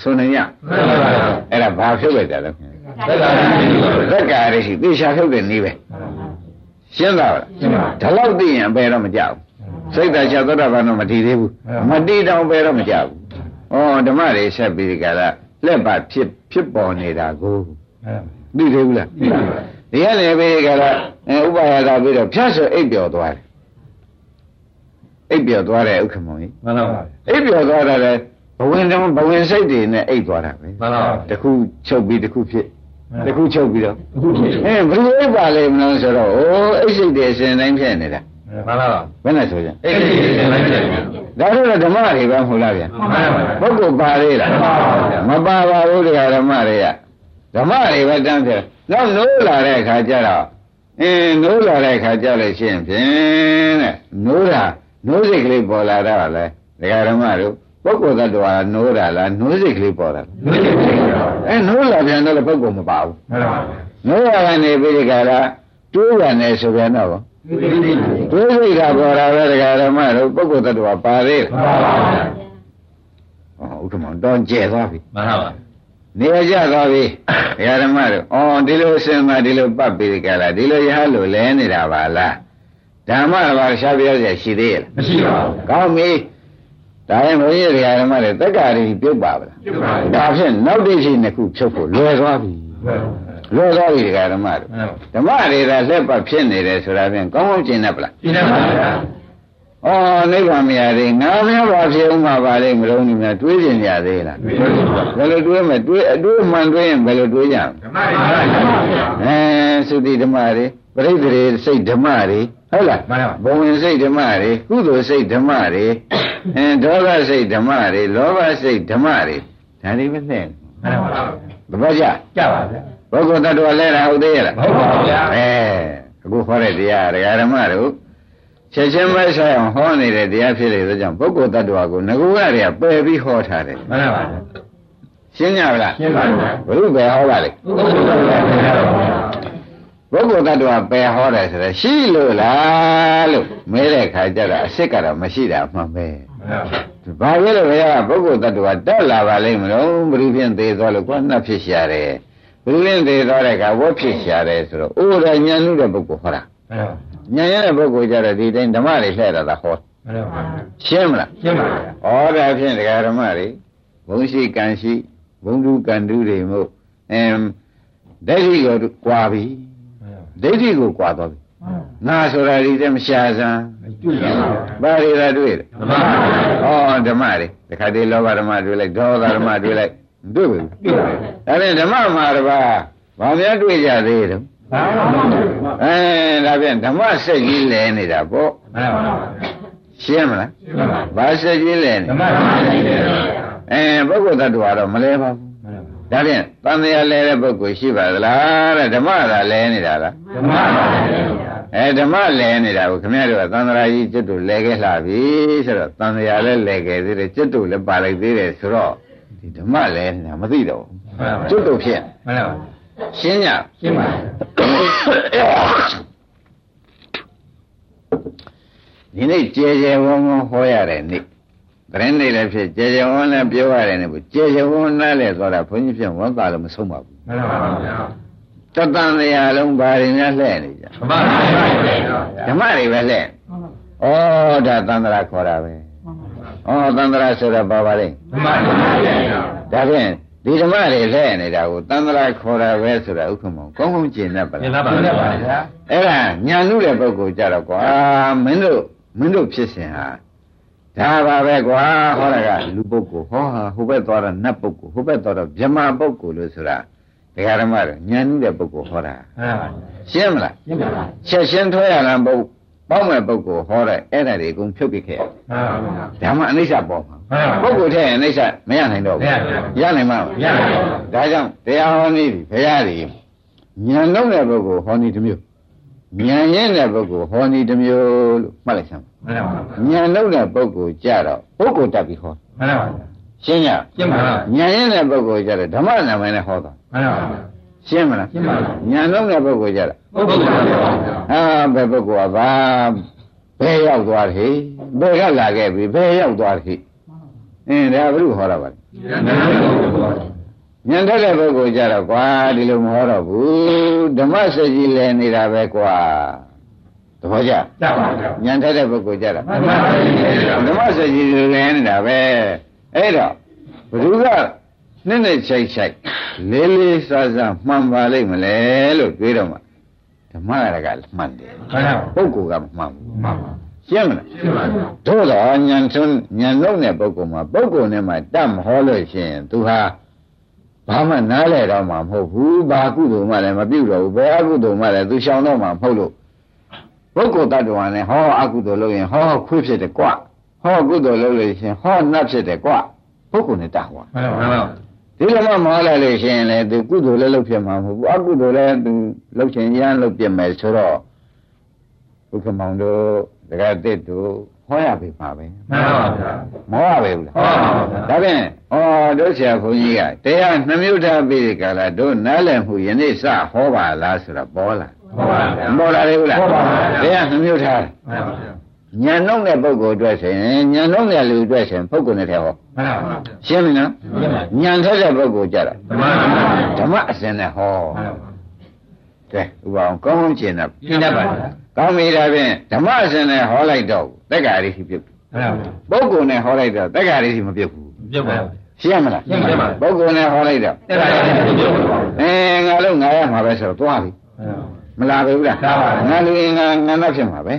ဆိုနေရမှန်ပါဗျာအဲ့ဒါဘာဖြုတ်လိုက်တာလဲသက်သာရှိပါဗျာသက်ကာရရှိသေချာဖြုတ်တဲ့နည်းပဲရှင်းလားရှင်းပါဒါတော့သိရင်အပေတော့မကြောက်ဘူးစိတ်သာချသောတာပန်တော့မတည်သေးဘူးမတည်တော့ပဲတော့မကြောက်ဘူးဩဓမ္မတွေဆက်ပြီးဒီကလာလက်ပါဖြစ်ဖြစ်ပေါ်နေတာကိုသိသေးဘူးလားဒီကလည်းပဲဒီကလာအဲဥပါယတာပြီးတော့ဖြတ်ဆိုအိပ်ပျော်သွားတယ်အိပ်ပျော်သွားတယ်ဥက္ကမောင်ကြီးမှန်ပါဗျာအိပ်ပျော်သွားတာလည်းဘ ဝင်တော့ဘဝင်စိတ်တွေနဲ့အိပ်သွားတာပဲမှန်ပါတစ်ခုချုပ်ပြီးတစ်ခုဖြစ်တခုချုပ်ပြီးတော့အခုဖြစ်အဲဘယ်လိုပါလိမ့်မလို့ဆိုတော့အိုးအိတ်စိတ်တွေအစဉ်တိုင်းဖြစ်နေတာမှန်ပါပါဘယ်နဲ့ဆိုကြအဲ့ဒီစဉ်းစားကြည့်တယ်ဒါတော့ဓမ္မတွေပဲမဟုတ်လားဗျာမှန်ပါပါပုဂ္ဂိုလ်ပါသေးလားမပါပါဘူးတရားဓမ္မတွေကဓမ္မတွေပဲတန်းဖြစ်နောက်နိုးလာတဲ့အခါကျတော့အင်းနိုးလာတဲ့အခါကျလို့ရှိရင်ဖြင့်တဲ့နိုးတာနိုးစိတ်ကလေးပေါ်လာတော့လေတရားဓမ္မတို့ ပုဂ္ဂိုလ်သတ္တဝါနိုးတာလားနိုးစိတ်ကလေးပေါ်လာလားလူကြီးဖြစ်တော့အဲနိုးလာပြန်တော့ပုဂ္ဂိုလ်မပါဘူးမှန်ပါပါနိုးရကနေပြီးဒီကရာတွေးရတယ်ဆိုပြန်တော့လူကြီးဖြစ်တော့တွေးစိတ်ကပေါ်လာတဲ့တရားဓမ္မတို့ပုဂ္ဂိုလ်သတ္တဝါပါသေးမှန်ပါပါလားဟောဥက္ကမတော့ကျဲသွားပြီမှန်ပါပါနေရာကျသွားပြီဒကာဓမ္မတို့အော်ဒီလိုအစင်မဒီလိုပတ်ပြီးကြလားဒီလိုရဟလို့လဲနေတာပါလားဓမ္မဘာရှားပြောရရှိသေးရဲ့မရှိပါဘူးကောင်းပြီ ဒါရင်ဘုန်းကြီးဒကာဓမ္မတွေတက္ကရီပြုတ်ပါဗလားပြုတ်ပါဘူးဒါဖြင့်နောက်တိရှိနှစ်ခုဖြုတ်ဖို့လွယ်သွားပြီမှန်လွယ်သွားပြီဒကာဓမ္မတို့ပါဓမ္မတွေကလက်ပတ်ဖြစ်နေတယ်ဆိုတာဖြင့်ကောင်းကောင်းကျင့်တတ်ပလားပြင်းနေပါဗျာအော်နိဗ္ဗာန်မရသေးငါများပါဖြစ်ဦးမှာပါလေမလုံးနေများတွေးကျင်ကြသေးလားတွေ့လို့ပါဘယ်လိုတွေးမလဲတွေးအတွေးမှန်တွေးရင်ဘယ်လိုတွေးကြမလဲဓမ္မတွေမှန်ပါပါအဲသုတိဓမ္မတွေပရိသေတွေစိတ်ဓမ္မတွေ ဟုတ်လားမှန်ပါဘုံဝင်စိတ်ဓမ္မတွေကုသိုလ်စိတ်ဓမ္မတွေအဲဒေါသစိတ်ဓမ္မတွေလောဘစိတ်ဓမ္မတွေဒါတွေပဲနဲ့မှန်ပါပါတပတ်ကြကြပါဗျာဘုဂဝတ္တတော်လဲတာဟုတ်သေးရဲ့လားဟုတ်ပါဗျာအဲအခုဟောတဲ့တရားဒကာဓမ္မတို့ချက်ချင်းပဲဆိုင်အောင်ဟောနေတဲ့တရားဖြစ်လေသောကြောင့်ပုဂ္ဂိုလ်တ attva ကိုငကူရတွေကပယ်ပြီးဟောထားတယ်မှန်ပါပါရှင်းကြပါလားရှင်းပါဗျာဘုရုပဲဟောပါလေဘုရားတော်ကလည်းပါဗျာ ပုဂ္ဂိုလ်တ attva ပယ်ဟောတယ်ဆိုတော့ရှိလို့လားလို့မဲတဲ့ခါကျတော့အစ်စ်ကတော့မရှိတာမှန်ပဲမှန်ပါဘာဖြစ်လို့ဘုရားပုဂ္ဂိုလ်တ attva တက်လာပါလိမ့်မလို့ဘုရုဖြင့်သေးသွားလို့ကွာနှက်ဖြစ်ရှာတယ်ဘုရုဖြင့်သေးသွားတဲ့ကဝတ်ဖြစ်ရှာတယ်ဆိုတော့အိုးရညံလူတဲ့ပုဂ္ဂိုလ်ဟောတာမှန်ပါညံရတဲ့ပုဂ္ဂိုလ်ကြတော့ဒီတိုင်းဓမ္မတွေလှည့်တာသာဟောမှန်ပါရှင်းမလားရှင်းပါဗျာဩဒါဖြင့်တရားဓမ္မတွေဘုံရှိကံရှိဘုံတုကံတုတွေမို့အမ်ဒိဋ္ဌိကိုကွာပြီ ဒိဋ္ဌိကိုကွာသွားပြီငါဆိုတာဒီတည်းမရှာစမ်းတွေ့ရပါဗျာဘာတွေသာတွေ့တယ်ဓမ္မပါဗျာဩဓမ္မတွေတခါတည်းလောဘဓမ္မတွေ့လိုက်ဒေါသဓမ္မတွေ့လိုက်တွေ့ပြီတွေ့ပါဗျာဒါဖြင့်ဓမ္မမှာတပါးဘာများတွေ့ကြသေးတယ်ဘာမှမဟုတ်ပါဘူးအဲဒါဖြင့်ဓမ္မစက်ကြီးလဲနေတာပေါ့မှန်ပါပါရှင်းမလားရှင်းပါပါဘာစက်ကြီးလဲနေဓမ္မပါဗျာအဲပုဂ္ဂိုလ်တ attva တော့မလဲပါဘူးမှန်ပါ ဒါဖြင့်တန်တရားလဲတဲ့ပုဂ္ဂိုလ်ရှိပါသလားတဲ့ဓမ္မသာလဲနေတာလားဓမ္မပါဗျာအဲဓမ္မလဲနေတာကိုခင်ဗျားတို့ကသံဃာကြီးကျွတ်တို့လဲခဲ့လှပြီဆိုတော့တန်တရားလဲလဲခဲ့သေးတယ်ကျွတ်တို့လည်းပါလိုက်သေးတယ်ဆိုတော့ဒီဓမ္မလဲနေတာမသိတော့မှန်ပါဘူးကျွတ်တို့ဖြစ်မှန်ပါရှင်းကြရှင်းပါဒီနေ့ကျေကျေဝန်းဝန်းဟောရတဲ့နေ့ တရင်နေ့လည်းဖြစ်ကျေကျေဝန်းလည်းပြောရတယ်နဲ့ဘူးကျေကျေဝန်းနဲ့လည်းသွားတာဘုန်းကြီးဖြင့်ဝန်တာလို့မဆုံးပါဘူးမှန်ပါဗျာတတန်တရားလုံးဘာတွေများလှဲ့နေကြဓမ္မပါဗျာဓမ္မတွေပဲလှဲ့ဩဒါသန္တရာခေါ်တာပဲဩသန္တရာဆိုတော့ဘာပါလဲဓမ္မပါဗျာဒါဖြင့်ဒီဓမ္မတွေလှဲ့နေတာကိုသန္တရာခေါ်တာပဲဆိုတာဥက္ကမောကောင်းကောင်းကျင့်တတ်ပါရှင်းလားပါပါဗျာအဲ့ဒါညာနုတဲ့ပုဂ္ဂိုလ်ကြတော့ကွာမင်းတို့မင်းတို့ဖြစ်စဉ်ဟာ ဒါပါပဲကွာဟောတာကလူပုဂ္ဂိုလ်ဟောဟာဟိုဘက်သွားတော့နတ်ပုဂ္ဂိုလ်ဟိုဘက်သွားတော့ဗြဟ္မာပုဂ္ဂိုလ်လို့ဆိုတာဒကာဓမ္မတို့ညာနုတဲ့ပုဂ္ဂိုလ်ဟောတာမှန်ပါရှင်းမလားရှင်းပါပါချက်ရှင်းထွဲရလားပုဂ္ပေါက်မဲ့ပုဂ္ဂိုလ်ဟောတဲ့အဲ့ဒါတွေအကုန်ဖြုတ်ပြခဲ့ရမှန်ပါဗျာဒါမှအနိစ္စပေါ်မှာမှန်ပါပုဂ္ဂိုလ်ထဲအနိစ္စမရနိုင်တော့မရဘူးပါဘူးရနိုင်မှာမရပါဘူးဒါကြောင့်တရားဟောနည်းဒီဘုရားကြီးဉာဏ်လုံးတဲ့ပုဂ္ဂိုလ်ဟောနည်းတစ်မျိုး ဉာဏ်ရင်းတဲ့ပုဂ္ဂိုလ်ဟောနည်းတစ်မျိုးလို့မှတ်လိုက်စမ်းမှန်ပါပါဉာဏ်လုံးတဲ့ပုဂ္ဂိုလ်ကြတော့ပုဂ္ဂိုလ်တက်ပြီးဟောမှန်ပါပါရှင်းကြရှင်းပါပါဉာဏ်ရင်းတဲ့ပုဂ္ဂိုလ်ကြတော့ဓမ္မနာမည်နဲ့ဟောတာမှန်ပါပါရှင်းမလားရှင်းပါပါဉာဏ်လုံးတဲ့ပုဂ္ဂိုလ်ကြတော့ပုဂ္ဂိုလ်ပါဗျာအာဘယ်ပုဂ္ဂိုလ်ကဘာဘယ်ရောက်သွားတယ်ဟိဘယ်ကလာခဲ့ပြီဘယ်ရောက်သွားတယ်ဟိအင်းဒါဘုရုဟောတာပါလေ ဉာဏ်တော်ကိုဉာဏ်ထက်တဲ့ပုဂ္ဂိုလ်ကြတော့ကွာဒီလိုမဟောတော့ဘူးဓမ္မစကြီးလဲနေတာပဲကွာသဘောကျကြပါဗျာဉာဏ်ထက်တဲ့ပုဂ္ဂိုလ်ကြတော့မှန်ပါပါဓမ္မစကြီးလဲနေတာပဲအဲ့တော့ဘ누구ကနှစ်နှစ်ချိုက်ချိုက်လေးလေးစားစားမှန်ပါလိမ့်မလဲလို့တွေးတော့မှဓမ္မရကမှန်တယ်မှန်ပါပုဂ္ဂိုလ်ကမမှန်ဘူးမှန်ပါရှင်းမလားရှင်းပါပါတို့တော့ဉာဏ်ထွန်းဉာဏ်လုံးတဲ့ပုဂ္ဂိုလ်မှာပုဂ္ဂိုလ်နဲ့မှတတ်မဟောလို့ရှိရင်သူဟာ ဘာမှနားလဲတော့မှမဟုတ်ဘူးဘာကုသိုလ်မှလည်းမပြုတော့ဘူးဘယ်အကုသိုလ်မှလည်းသူရှောင်တော့မှမဟုတ်လို့ပုဂ္ဂိုလ်တ attva နဲ့ဟောအကုသိုလ်လုပ်ရင်ဟောခွေးဖြစ်တယ်ကွဟောကုသိုလ်လုပ်လို့ရှင်ဟောနတ်ဖြစ်တယ်ကွပုဂ္ဂိုလ်နဲ့တဟောမှန်ပါမှန်ပါဒီလိုမှမဟောလိုက်လို့ရှင်လေသူကုသိုလ်လည်းလုပ်ဖြစ်မှာမဟုတ်ဘူးအကုသိုလ်လည်းသူလုပ်ချင်ရမ်းလုပ်ပြမယ်ဆိုတော့ဘုခမောင်တို့တက္ကသစ်တို့ ဟောရပြီပါပဲမှန်ပါဗျာမဟောရပဲဘူးလားဟောပါဗျာဒါဖြင့်ဩတို့ဆရာဘုန်းကြီးကတရားနှမျိုးထားပြီးဒီကလာတို့နားလည်မှုယနေ့စဟောပါလားဆိုတော့ပေါ်လာဟောပါဗျာမပေါ်လာသေးဘူးလားဟောပါဗျာတရားနှမျိုးထားတယ်မှန်ပါဗျာညံနှုံးတဲ့ပုဂ္ဂိုလ်အတွက်ဆိုရင်ညံနှုံးတဲ့လူအတွက်ဆိုရင်ပုဂ္ဂိုလ်နဲ့တည်းဟောမှန်ပါဗျာရှင်းပြီနော်ညံထက်တဲ့ပုဂ္ဂိုလ်ကြတာဓမ္မပါဗျာဓမ္မအစဉ်နဲ့ဟောမှန်ပါကဲဥပအောင်ကောင်းကောင်းကျင့်တာပြင်းတတ်ပါဗျာ ကောင်းပြီဒါဖြင့်ဓမ္မအစဉ်နဲ့ဟောလိုက်တော့တက္ကရာရိရှိပြုတ်မှန်ပါဗျာပုဂ္ဂိုလ်နဲ့ဟောလိုက်တော့တက္ကရာရိရှိမပြုတ်ဘူးပြုတ်ပါဗျာရှင်းမလားရှင်းပါပါပုဂ္ဂိုလ်နဲ့ဟောလိုက်တော့တက်လာတယ်ပြုတ်ပါဗျာအဲငါလုံးငါရမှာပဲဆိုတော့သွားပြီမလာပဲဘူးလားလာပါဘူးငါလူရင်ငါငါတော့ဖြစ်မှာပဲ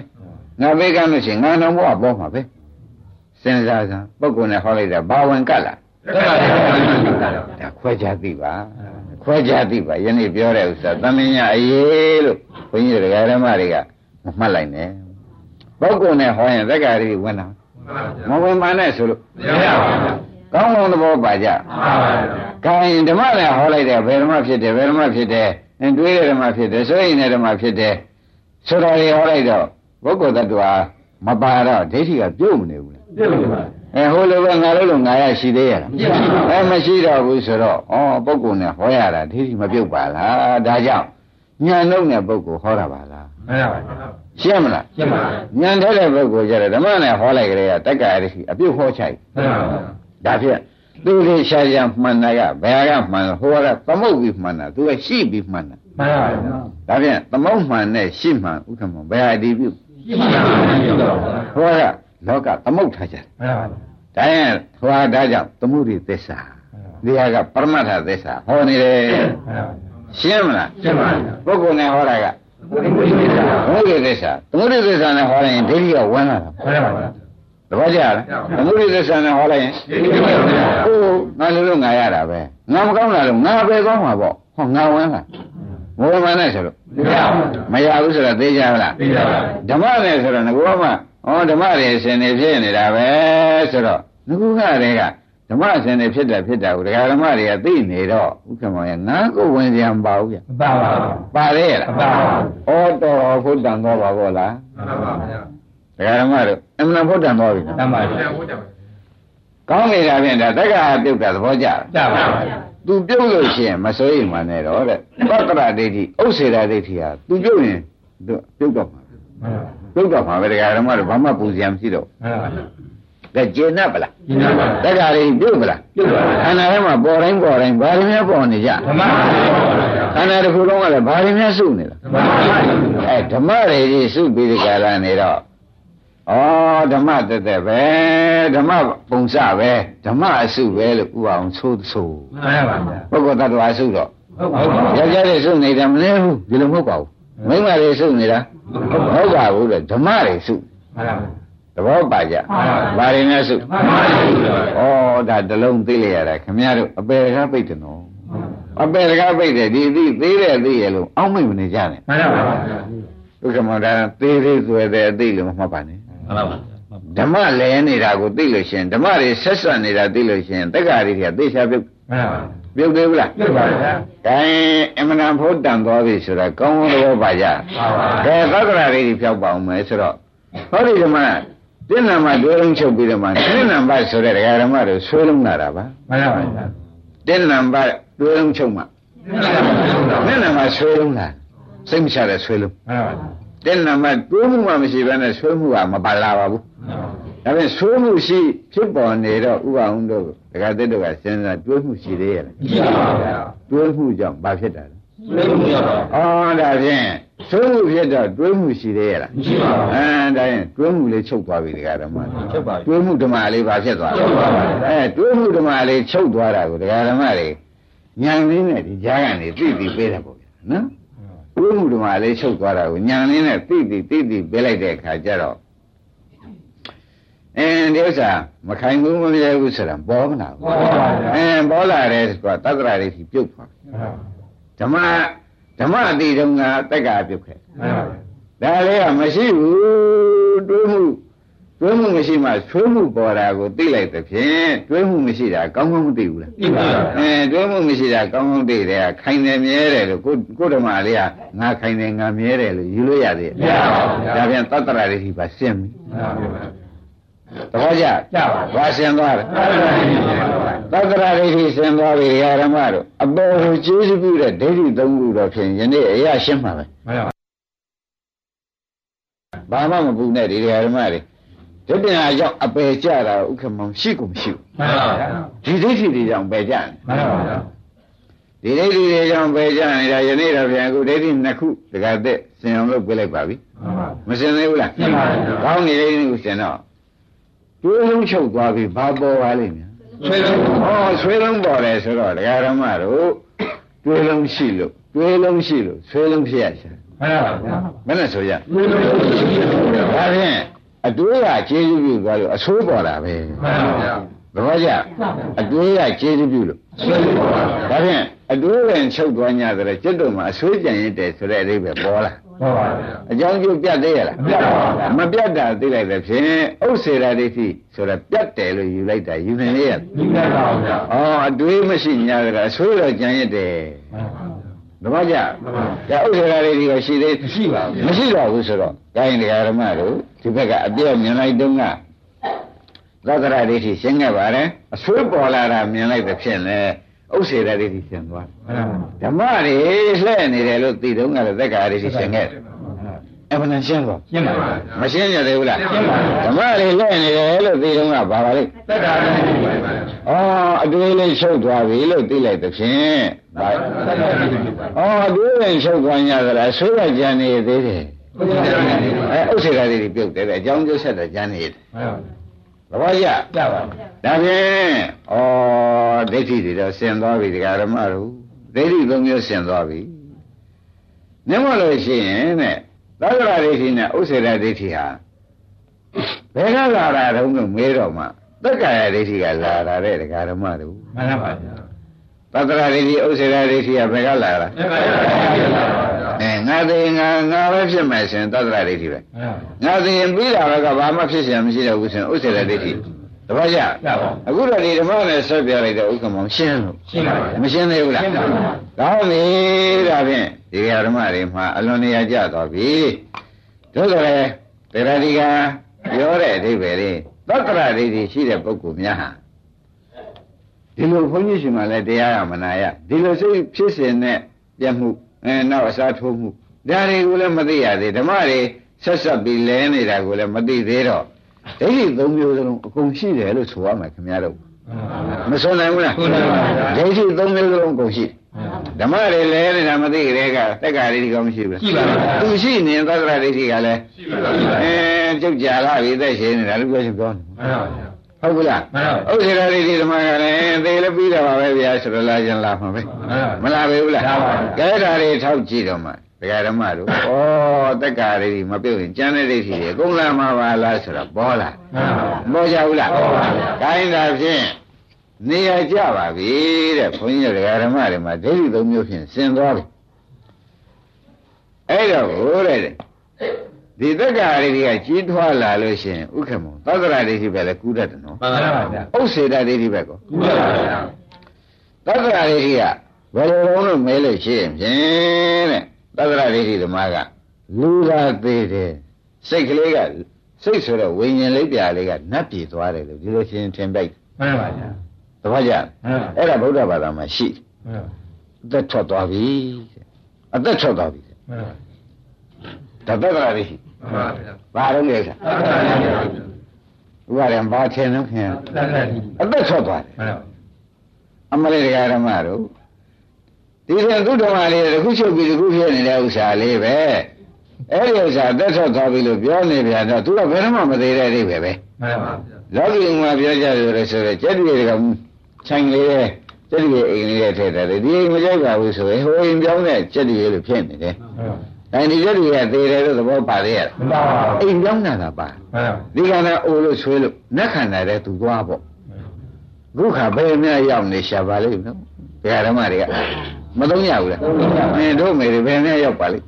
ငါဘေးကလို့ရှိရင်ငါတော့ဘဝပေါ်မှာပဲစဉ်းစားစမ်းပုဂ္ဂိုလ်နဲ့ဟောလိုက်တာဘာဝင်ကတ်လားတက်လာတယ်ပြုတ်ပါဗျာဒါခွဲခြားသိပါခွဲခြားသိပါယနေ့ပြောတဲ့ဥစ္စာသမင်းညာအရေးလို့ဘုန်းကြီးတို့ဓမ္မတွေက မမှတ်လိုက်နဲ့ပုဂ္ဂိုလ်နဲ့ဟောရင်သက္ကာရီဝင်တာမှန်ပါဗျာမဝင်ပါနဲ့ဆိုလို့မရပါဘူးဗျာကောင်းကောင်းသဘောပါကြမှန်ပါဗျာခိုင်းဓမ္မနဲ့ဟောလိုက်တယ်ဘယ်ဓမ္မဖြစ်တယ်ဘယ်ဓမ္မဖြစ်တယ်အင်းတွေးတဲ့ဓမ္မဖြစ်တယ်ဆိုရင်လည်းဓမ္မဖြစ်တယ်ဆိုတော့ဟောလိုက်တော့ပုဂ္ဂိုလ်တ attva မပါတော့ဒိဋ္ဌိကပြုတ်မနေဘူးလားပြုတ်ပါဗျာအဲဟိုလိုပဲငါလို့လို့ငါရရှိသေးရလားမရှိပါဘူးအဲမရှိတော့ဘူးဆိုတော့ဩပုဂ္ဂိုလ်နဲ့ဟောရတာဒိဋ္ဌိမပြုတ်ပါလားဒါကြောင့်ဉာဏ်လုံးတဲ့ပုဂ္ဂိုလ်ဟောတာပါလား မှန်ပါဗျာရှင်းမလားရှင်းပါဗျာဉာဏ်ထဲတဲ့ပုဂ္ဂိုလ်ကျတော့ဓမ္မနဲ့ဟောလိုက်ကြတဲ့တက္ကရာရှိအပြုတ်ဟောချိုက်မှန်ပါဗျာဒါဖြင့်သူလေးရှားရှားမှန်တာကဘယ်ဟာကမှန်လဲဟိုကသမုတ်ပြီးမှန်တာသူကရှိပြီးမှန်တာမှန်ပါဗျာဒါဖြင့်သမုတ်မှန်နဲ့ရှိမှန်ဥက္ကမဘယ်ဟာအတည်ပြုရှင်းပါဗျာပြုတ်ပါဗျာဟောကလောကသမုတ်ထားကြတယ်မှန်ပါဗျာဒါရင်ဟောဒါကြောင့်သမှုရိသစ္စာဒီဟာကပရမတ္ထသစ္စာဟောနေတယ်မှန်ပါဗျာရှင်းမလားရှင်းပါဗျာပုဂ္ဂိုလ်နဲ့ဟောတာကဘုရားပြည့်စုံပါ သမှုရိသစ္စာသမှုရိသစ္စာနဲ့ဟောလိုက်ရင်ဒိဋ္ဌိကဝင်လာတာမှန်ပါဗျာသဘောကျလားသမှုရိသစ္စာနဲ့ဟောလိုက်ရင်ဒီလိုပါဗျာဟိုငါလိုလို့ငါရတာပဲငါမကောင်းတာလို့ငါပဲကောင်းမှာပေါ့ဟောငါဝင်လာဘဝမနဲ့ဆိုလို့မရဘူးမရဘူးဆိုတော့သိကြလားသိကြပါဓမ္မနဲ့ဆိုတော့ငကောမှဩဓမ္မတွေအစဉ်နေဖြစ်နေတာပဲဆိုတော့ငကူကတွေက ဓမ္မအစဉ်နေဖြစ်တယ်ဖြစ်တာကိုဒကာဓမ္မတွေကသိနေတော့ဥက္ကမောရဲ့ငါကိုဝင်ကြံပါဘူးဗျမပါပါဘူးပါလေရမလားပါပါဘူးဩတော်ဖုဒ္ဒံတော်ပါဘောလားမှန်ပါဗျာဒကာဓမ္မတို့အမှန်ဖုဒ္ဒံတော်ပြီနော်တမ်းပါဗျာကောင်းနေတာဖြင့်ဒါတက္ကရာပြုတ်တာသဘောကျလားကြပါဗျာသူပြုတ်လို့ရှိရင်မစိုးရိမ်မှနဲ့တော့တဲ့ပတ္တရဒိဋ္ဌိဥစ္စေရာဒိဋ္ဌိဟာသူပြုတ်ရင်သူပြုတ်တော့မှာမှန်ပါပြုတ်တော့မှာပဲဒကာဓမ္မတို့ဘာမှပူစရာမရှိတော့မှန်ပါဗျာ ဒါကျေနပ်ပလားဒီနာပါတက္ကရာတွေပြုတ်ပလားပြုတ်ပါခန္ဓာထဲမှာပေါ်တိုင်းပေါ်တိုင်းဘာတွေများပေါ်နေကြဓမ္မပါဗျာခန္ဓာတစ်ခုလုံးကလည်းဘာတွေများစုနေလဲဓမ္မပါဗျာအဲဓမ္မတွေကြီးစုပြီးဒီကလာနေတော့ဩဓမ္မတက်တက်ပဲဓမ္မပုံစပဲဓမ္မအစုပဲလို့ဥအောင်သိုးသိုးမှန်ပါဗျာပုဂ္ဂိုလ်တ attva အစုတော့ဟုတ်ပါဘူးယောက်ျားတွေစုနေတာမလဲဘူးဒီလိုမဟုတ်ပါဘူးမိန်းမတွေစုနေတာမဟုတ်ပါဘူးလေဓမ္မတွေစုမှန်ပါ သဘောပါကြဘာတွေများစုမှန်ပါဗျာဩဒါတလုံးသိလိုက်ရတာခင်ဗျားတို့အပေကားပိတ်တယ်နော်အပေကားပိတ်တယ်ဒီအသိသေးတဲ့အသိရလို့အောက်မိတ်မနေကြနဲ့မှန်ပါဗျာဒုက္ခမောဒါသေးသေးသွယ်တဲ့အသိလို့မမှတ်ပါနဲ့မှန်ပါဗျာဓမ္မလဲနေတာကိုသိလို့ရှရင်ဓမ္မတွေဆက်ဆက်နေတာသိလို့ရှရင်တက္ကရာတွေကသိချပြုတ်မှန်ပါပြုတ်သေးဘူးလားပြုတ်ပါဗျာကဲအမှန်တန်ဖို့တန်သွားပြီဆိုတာကောင်းကောင်းသဘောပါကြပါပါကဲသက္ကရာလေးကြီးဖြောက်ပါအောင်မယ်ဆိုတော့ဟောဒီဓမ္မ တင်းနာမဒွေလုံးချုပ်ပြီးတော့မှတင်းနာမဆိုတဲ့ဒကာဓမ္မတို့ဆွေးလုံးလာတာပါမှန်ပါဗျာတင်းနာမဒွေလုံးချုပ်မှတင်းနာမဆွေးလုံးလာစိတ်မချတဲ့ဆွေးလုံးမှန်ပါတင်းနာမတွေးမှုမှမရှိဘဲနဲ့ဆွေးမှုကမပါလာပါဘူးဒါပေမဲ့ဆွေးမှုရှိဖြစ်ပေါ်နေတော့ဥပအောင်တို့ဒကာတက်တို့ကစဉ်းစားတွေးမှုရှိသေးရဲ့လားရှိပါဗျာတွေးမှုကြောင့်ဘာဖြစ်တာလဲသိလို့ရပါအော်ဒါဖြင့် ဆွေးမှုဖြစ်တော့တွေးမှုရှိသေးရဲ့လားရှိပါဘူးအဲဒါရင်တွေးမှုလေးချုပ်သွားပြီဒကာဓမ္မချုပ်ပါပြီတွေးမှုဓမ္မလေးဘာဖြစ်သွားလဲချုပ်ပါပါအဲတွေးမှုဓမ္မလေးချုပ်သွားတာကိုဒကာဓမ္မတွေညံလေးနဲ့ဒီကြားကနေသိသိပေးတယ်ပေါ့ဗျာနော်တွေးမှုဓမ္မလေးချုပ်သွားတာကိုညံလေးနဲ့သိသိသိသိပေးလိုက်တဲ့အခါကျတော့အင်းဒီဥစ္စာမခိုင်ဘူးမမြဲဘူးဆိုတာပေါ်မလာဘူးပေါ်ပါဗျာအင်းပေါ်လာတယ်ဆိုတာသတ္တရာတွေကြီးပြုတ်သွားဓမ္မ ဓမ္မအတိတုံးကတက္ကပြုတ်ခဲ့ဒါလေးကမရှိဘူးတွေးမှုတွေးမှုမရှိမှဆွေးမှုပေါ်တာကိုသိလိုက်တဲ့ဖြင့်တွေးမှုမရှိတာကောင်းကောင်းမသိဘူးလားသိပါဗျာအဲတွေးမှုမရှိတာကောင်းကောင်းသိတယ်ကခိုင်တယ်မြဲတယ်လို့ကိုကိုဓမ္မလေးကငါခိုင်တယ်ငါမြဲတယ်လို့ယူလို့ရသေးတယ်မရပါဘူးဗျာဒါပြန်သတ္တရာတွေကြီးပါရှင်းပြီသဘောကျကြပါဘူးဘာရှင်းသွားလဲ သတ္တရာဒိဋ္ဌိရှင်းသွားပြီဓမ္မတို့အပေါ်ကိုကျေးဇူးပြုတဲ့ဒိဋ္ဌိသုံးခုတော့ဖြင့်ယနေ့အရာရှင်းမှာပဲမရပါဘာမှမပူနဲ့ဒီဓမ္မတွေဒီပညာကြောင့်အပယ်ကြတာဥက္ကမောင်ရှိကုန်မရှိမှန်ပါဗျာဘူးဒီဒိဋ္ဌိတွေကြောင့်ပယ်ကြတယ်မှန်ပါဗျာဒီဒိဋ္ဌိတွေကြောင့်ပယ်ကြနေတာယနေ့တော့ပြန်အခုဒိဋ္ဌိနှစ်ခုတကသက်ဆင်အောင်လုပ်ပြလိုက်ပါပြီမှန်ပါမစင်သေးဘူးလားရှင်းပါပြီကောင်းနေလေးကိုစင်တော့တွေးလုံးချုပ်သွားပြီဘာပေါ်ပါလိမ့်မယ် ဆွေးလုံး ဟောဆွေးလုံးပေါ်တယ်ဆိုတော့ဒကာဓမ္မတို့တွေးလုံးရှိလို့တွေးလုံးရှိလို့ဆွေးလုံးဖြစ်ရရှာ မှန်ပါဗျာ မနဲ့ဆိုရ ဆွေးလုံးရှိတယ်ဗျာ ဒါဖြင့်အတွေးကကျေးဇူးပြုသွားလို့အဆိုးပေါ်တာပဲ မှန်ပါဗျာ သဘောကျအတွေးကကျေးဇူးပြုလို့ ဆွေးလုံးပါ ဒါဖြင့်အတွေးဝင်ချုပ်သွား냐ဆိုတော့จิตတို့မှာအဆိုးကြံရတဲ့ဆိုတဲ့အဓိပ္ပာယ်ပေါ်လာ ဟုတ် ပါဗျာအကြောင်းကျိုးပြတ်သေးရလားမပြတ်ပါဘူးဗျာမပြတ်တာသိလိုက်တဲ့ဖြင့်ဥစ္စေရာဒိဋ္ဌိဆိုတာပြတ်တယ်လို့ယူလိုက်တာယူနေရရဲ့ဒီကပါဗျာ။အော်အတွေးမရှိညာကြတာဆွေးတော့ကြံရစ်တယ်မှန်ပါဗျာ။ဓမ္မကြ။ဒါဥစ္စာလေးတွေကရှိသေးမရှိပါဘူးမရှိတော့ဘူးဆိုတော့ဂိုင်းတရားဓမ္မတို့ဒီဘက်ကအပြည့်မြင်လိုက်တုန်းကသက္ကရာဒိဋ္ဌိရှင်းခဲ့ပါတယ်။အဆွေးပေါ်လာတာမြင်လိုက်တဲ့ဖြင့်လေ ဥစ္စေရာဒိဋ္ဌိရှင်းသွားတယ်။ဓမ္မတွေလှည့်နေတယ်လို့သိတုန်းကလည်းသက္ကရာဒိဋ္ဌိရှင်းခဲ့တယ်။အမှန်တန်ရှင်းသွားရှင်းပါဗျာမရှင်းရသေးဘူးလားရှင်းပါပြီဓမ္မတွေလှည့်နေတယ်လို့သိတုန်းကဘာပါလဲသက်တာလည်းရှိပါဗျာ။အော်အတွေးလေးရှုပ်သွားပြီလို့သိလိုက်တဲ့ဖြင့်ဘာသက်တာလည်းရှိပါအော်အတွေးလေးရှုပ်သွား냐သလားဆွေးရကြံနေသေးတယ်ဘုရားတရားနဲ့။အဲဥစ္စေရာတွေပြုတ်တယ်တဲ့အကြောင်းကျိုးဆက်တဲ့ကြံနေတယ်မှန်ပါ။ သဘောကျကြပါဗျာ။ဒါဖြင့်ဩဒိဋ္ဌိတွေတော့ဆင်သွားပြီတရားဓမ္မတို့ဒိဋ္ဌိသုံးမျိုးဆင်သွားပြီ။မြင်မလို့ရှိရင်တဲ့သက္ကရာဒိဋ္ဌိနဲ့ဥစ္စေရာဒိဋ္ဌိဟာဘယ်ကလာတာတုံးလို့မေးတော့မှသက္ကာယဒိဋ္ဌိကလာတာတဲ့တရားဓမ္မတို့မှန်ပါဗျာသတ္တရာဒိဋ္ဌိဥစ္စေရာဒိဋ္ဌိကဘယ်ကလာတာသက်တာလည်းရှိပါဗျာ အဲငါသိငါငါပဲဖြစ်မယ်ဆိုရင်သတ္တရဒိဋ္ဌိပဲငါသိရင်ပြီးတာပဲကဘာမှဖြစ်စရာမရှိတော့ဘူးဆိုရင်ဥစ္စေတဒိဋ္ဌိတပတ်ရအခုတော့ဒီဓမ္မနဲ့ဆက်ပြလိုက်တဲ့ဥက္ကမောင်ရှင်းလို့ရှင်းပါပြီမရှင်းသေးဘူးလားရှင်းပါပြီကောင်းပြီဒါဖြင့်ဒီဓမ္မတွေမှာအလွန်နေရာကျသွားပြီတို့ဆိုလေတရားဒီကပြောတဲ့အဓိပ္ပာယ်လေးသတ္တရဒိဋ္ဌိရှိတဲ့ပုဂ္ဂိုလ်များဟာဒီလိုဘုန်းကြီးရှင်ကလည်းတရားရမနာရဒီလိုစိတ်ဖြစ်စဉ်နဲ့ပြတ်မှု အဲနောက်အစားထိုးမှုဒါတွေကိုလည်းမသိရသေးဓမ္မတွေဆက်ဆက်ပြီးလဲနေတာကိုလည်းမသိသေးတော့ဒိဋ္ဌိသုံးမျိုးစလုံးအကုန်ရှိတယ်လို့ဆိုရမယ်ခင်ဗျားတို့မစွန်နိုင်ဘူးလားဟုတ်ပါဘူးဗျာဒိဋ္ဌိသုံးမျိုးစလုံးအကုန်ရှိတယ်ဓမ္မတွေလဲနေတာမသိကြတဲ့ကတက္ကရာဒိဋ္ဌိကောမရှိဘူးလားရှိပါပါသူရှိနေသတ္တရာဒိဋ္ဌိကလည်းရှိပါဗျာအဲကျုပ်ကြာလာပြီသက်ရှင်နေတာလို့ပြောရှင်ပြောနေမှန်ပါဗျာ ဟုတ်ကလားမှန်ပါဥစ္စေရာဒိဋ္ဌိဓမ္မကလည်းသေလည်းပြီးတော့ပါပဲဗျာဆိုတော့လာရင်လာမှာပဲမှန်ပါမလာပဲဘူးလားလာပါဘူးကဲဒါတွေထောက်ကြည့်တော့မှဒကာဓမ္မတို့ဩတက္ကရာဒိဋ္ဌိမပြုတ်ရင်ကျန်တဲ့ဒိဋ္ဌိတွေအကုန်လာမှာပါလားဆိုတော့ပေါ်လာမှန်ပါပေါ်ကြဘူးလားပေါ်ပါဗျာကိုင်းတာဖြင့်နေရာကြပါပြီတဲ့ဘုန်းကြီးတို့ဒကာဓမ္မတွေမှာဒိဋ္ဌိသုံးမျိုးဖြင့်ဆင်သွားပြီအဲ့တော့ဟိုတဲ့ ဒီတက္ကရာဒိဋ္ဌိကကြီးထွားလာလို့ရှိရင်ဥက္ကမောသတ္တရာဒိဋ္ဌိပဲလဲကူးတတ်တယ်နော်မှန်ပါဗျာဥစ္စေတဒိဋ္ဌိပဲကောကူပါဗျာသတ္တရာဒိဋ္ဌိကဘယ်လိုလုံးလို့မဲလို့ရှိရင်ဖြင့်တဲ့သတ္တရာဒိဋ္ဌိဓမ္မကလူသာသေးတယ်စိတ်ကလေးကစိတ်ဆိုတော့ဝိညာဉ်လေးပြာလေးကနတ်ပြည်သွားတယ်လို့ဒီလိုရှင်းထင်ပိုက်မှန်ပါဗျာသဘောကျမှန်ပါအဲ့ဒါဗုဒ္ဓဘာသာမှာရှိမှန်အသက်ထွက်သွားပြီတဲ့အသက်ထွက်သွားပြီပါဒါသတ္တရာဒိဋ္ဌိ မှန်ပါဗျာဘာလို့လဲဆိုသက်တာလည်းရှိပါဗျာဥပါရင်ဘာထင်လို့ခင်သက်တာရှိအသက်ထွက်သွားတယ်မှန်ပါအမလေးတရားဓမ္မတို့ဒီရင်သူဓမ္မလေးတစ်ခုချုပ်ပြီးတစ်ခုဖြစ်နေတဲ့ဥစ္စာလေးပဲအဲ့ဒီဥစ္စာသက်ထွက်သွားပြီလို့ပြောနေပြန်တော့သူကဘယ်တော့မှမသေးတဲ့အိဗယ်ပဲမှန်ပါဗျာလောကီမှာပြောကြတယ်ဆိုတော့ကျက်တွေကခြံလေးရဲ့ကျက်တွေအိမ်လေးရဲ့ထည့်တယ်ဒီအိမ်မကြိုက်ပါဘူးဆိုရင်ဟိုအိမ်ပြောင်းတဲ့ကျက်တွေလို့ဖြစ်နေတယ်မှန်ပါ ဒါဒီရက်တွေကသေတယ်လို့သဘောပါသေးရဲ့မပါပါဘူးအိမ်ပြောင်းတာကပါမှန်ပါဒီကနေ့အိုလို့ဆွေးလို့နက်ခန္ဓာတဲ့သူသွားပေါ့ခုခါဘယ်များရောက်နေရှာပါလိမ့်နော်ဘယ်ဓမ္မတွေကမသုံးရဘူးလားအင်းတို့မေတွေဘယ်များရောက်ပါလိမ့်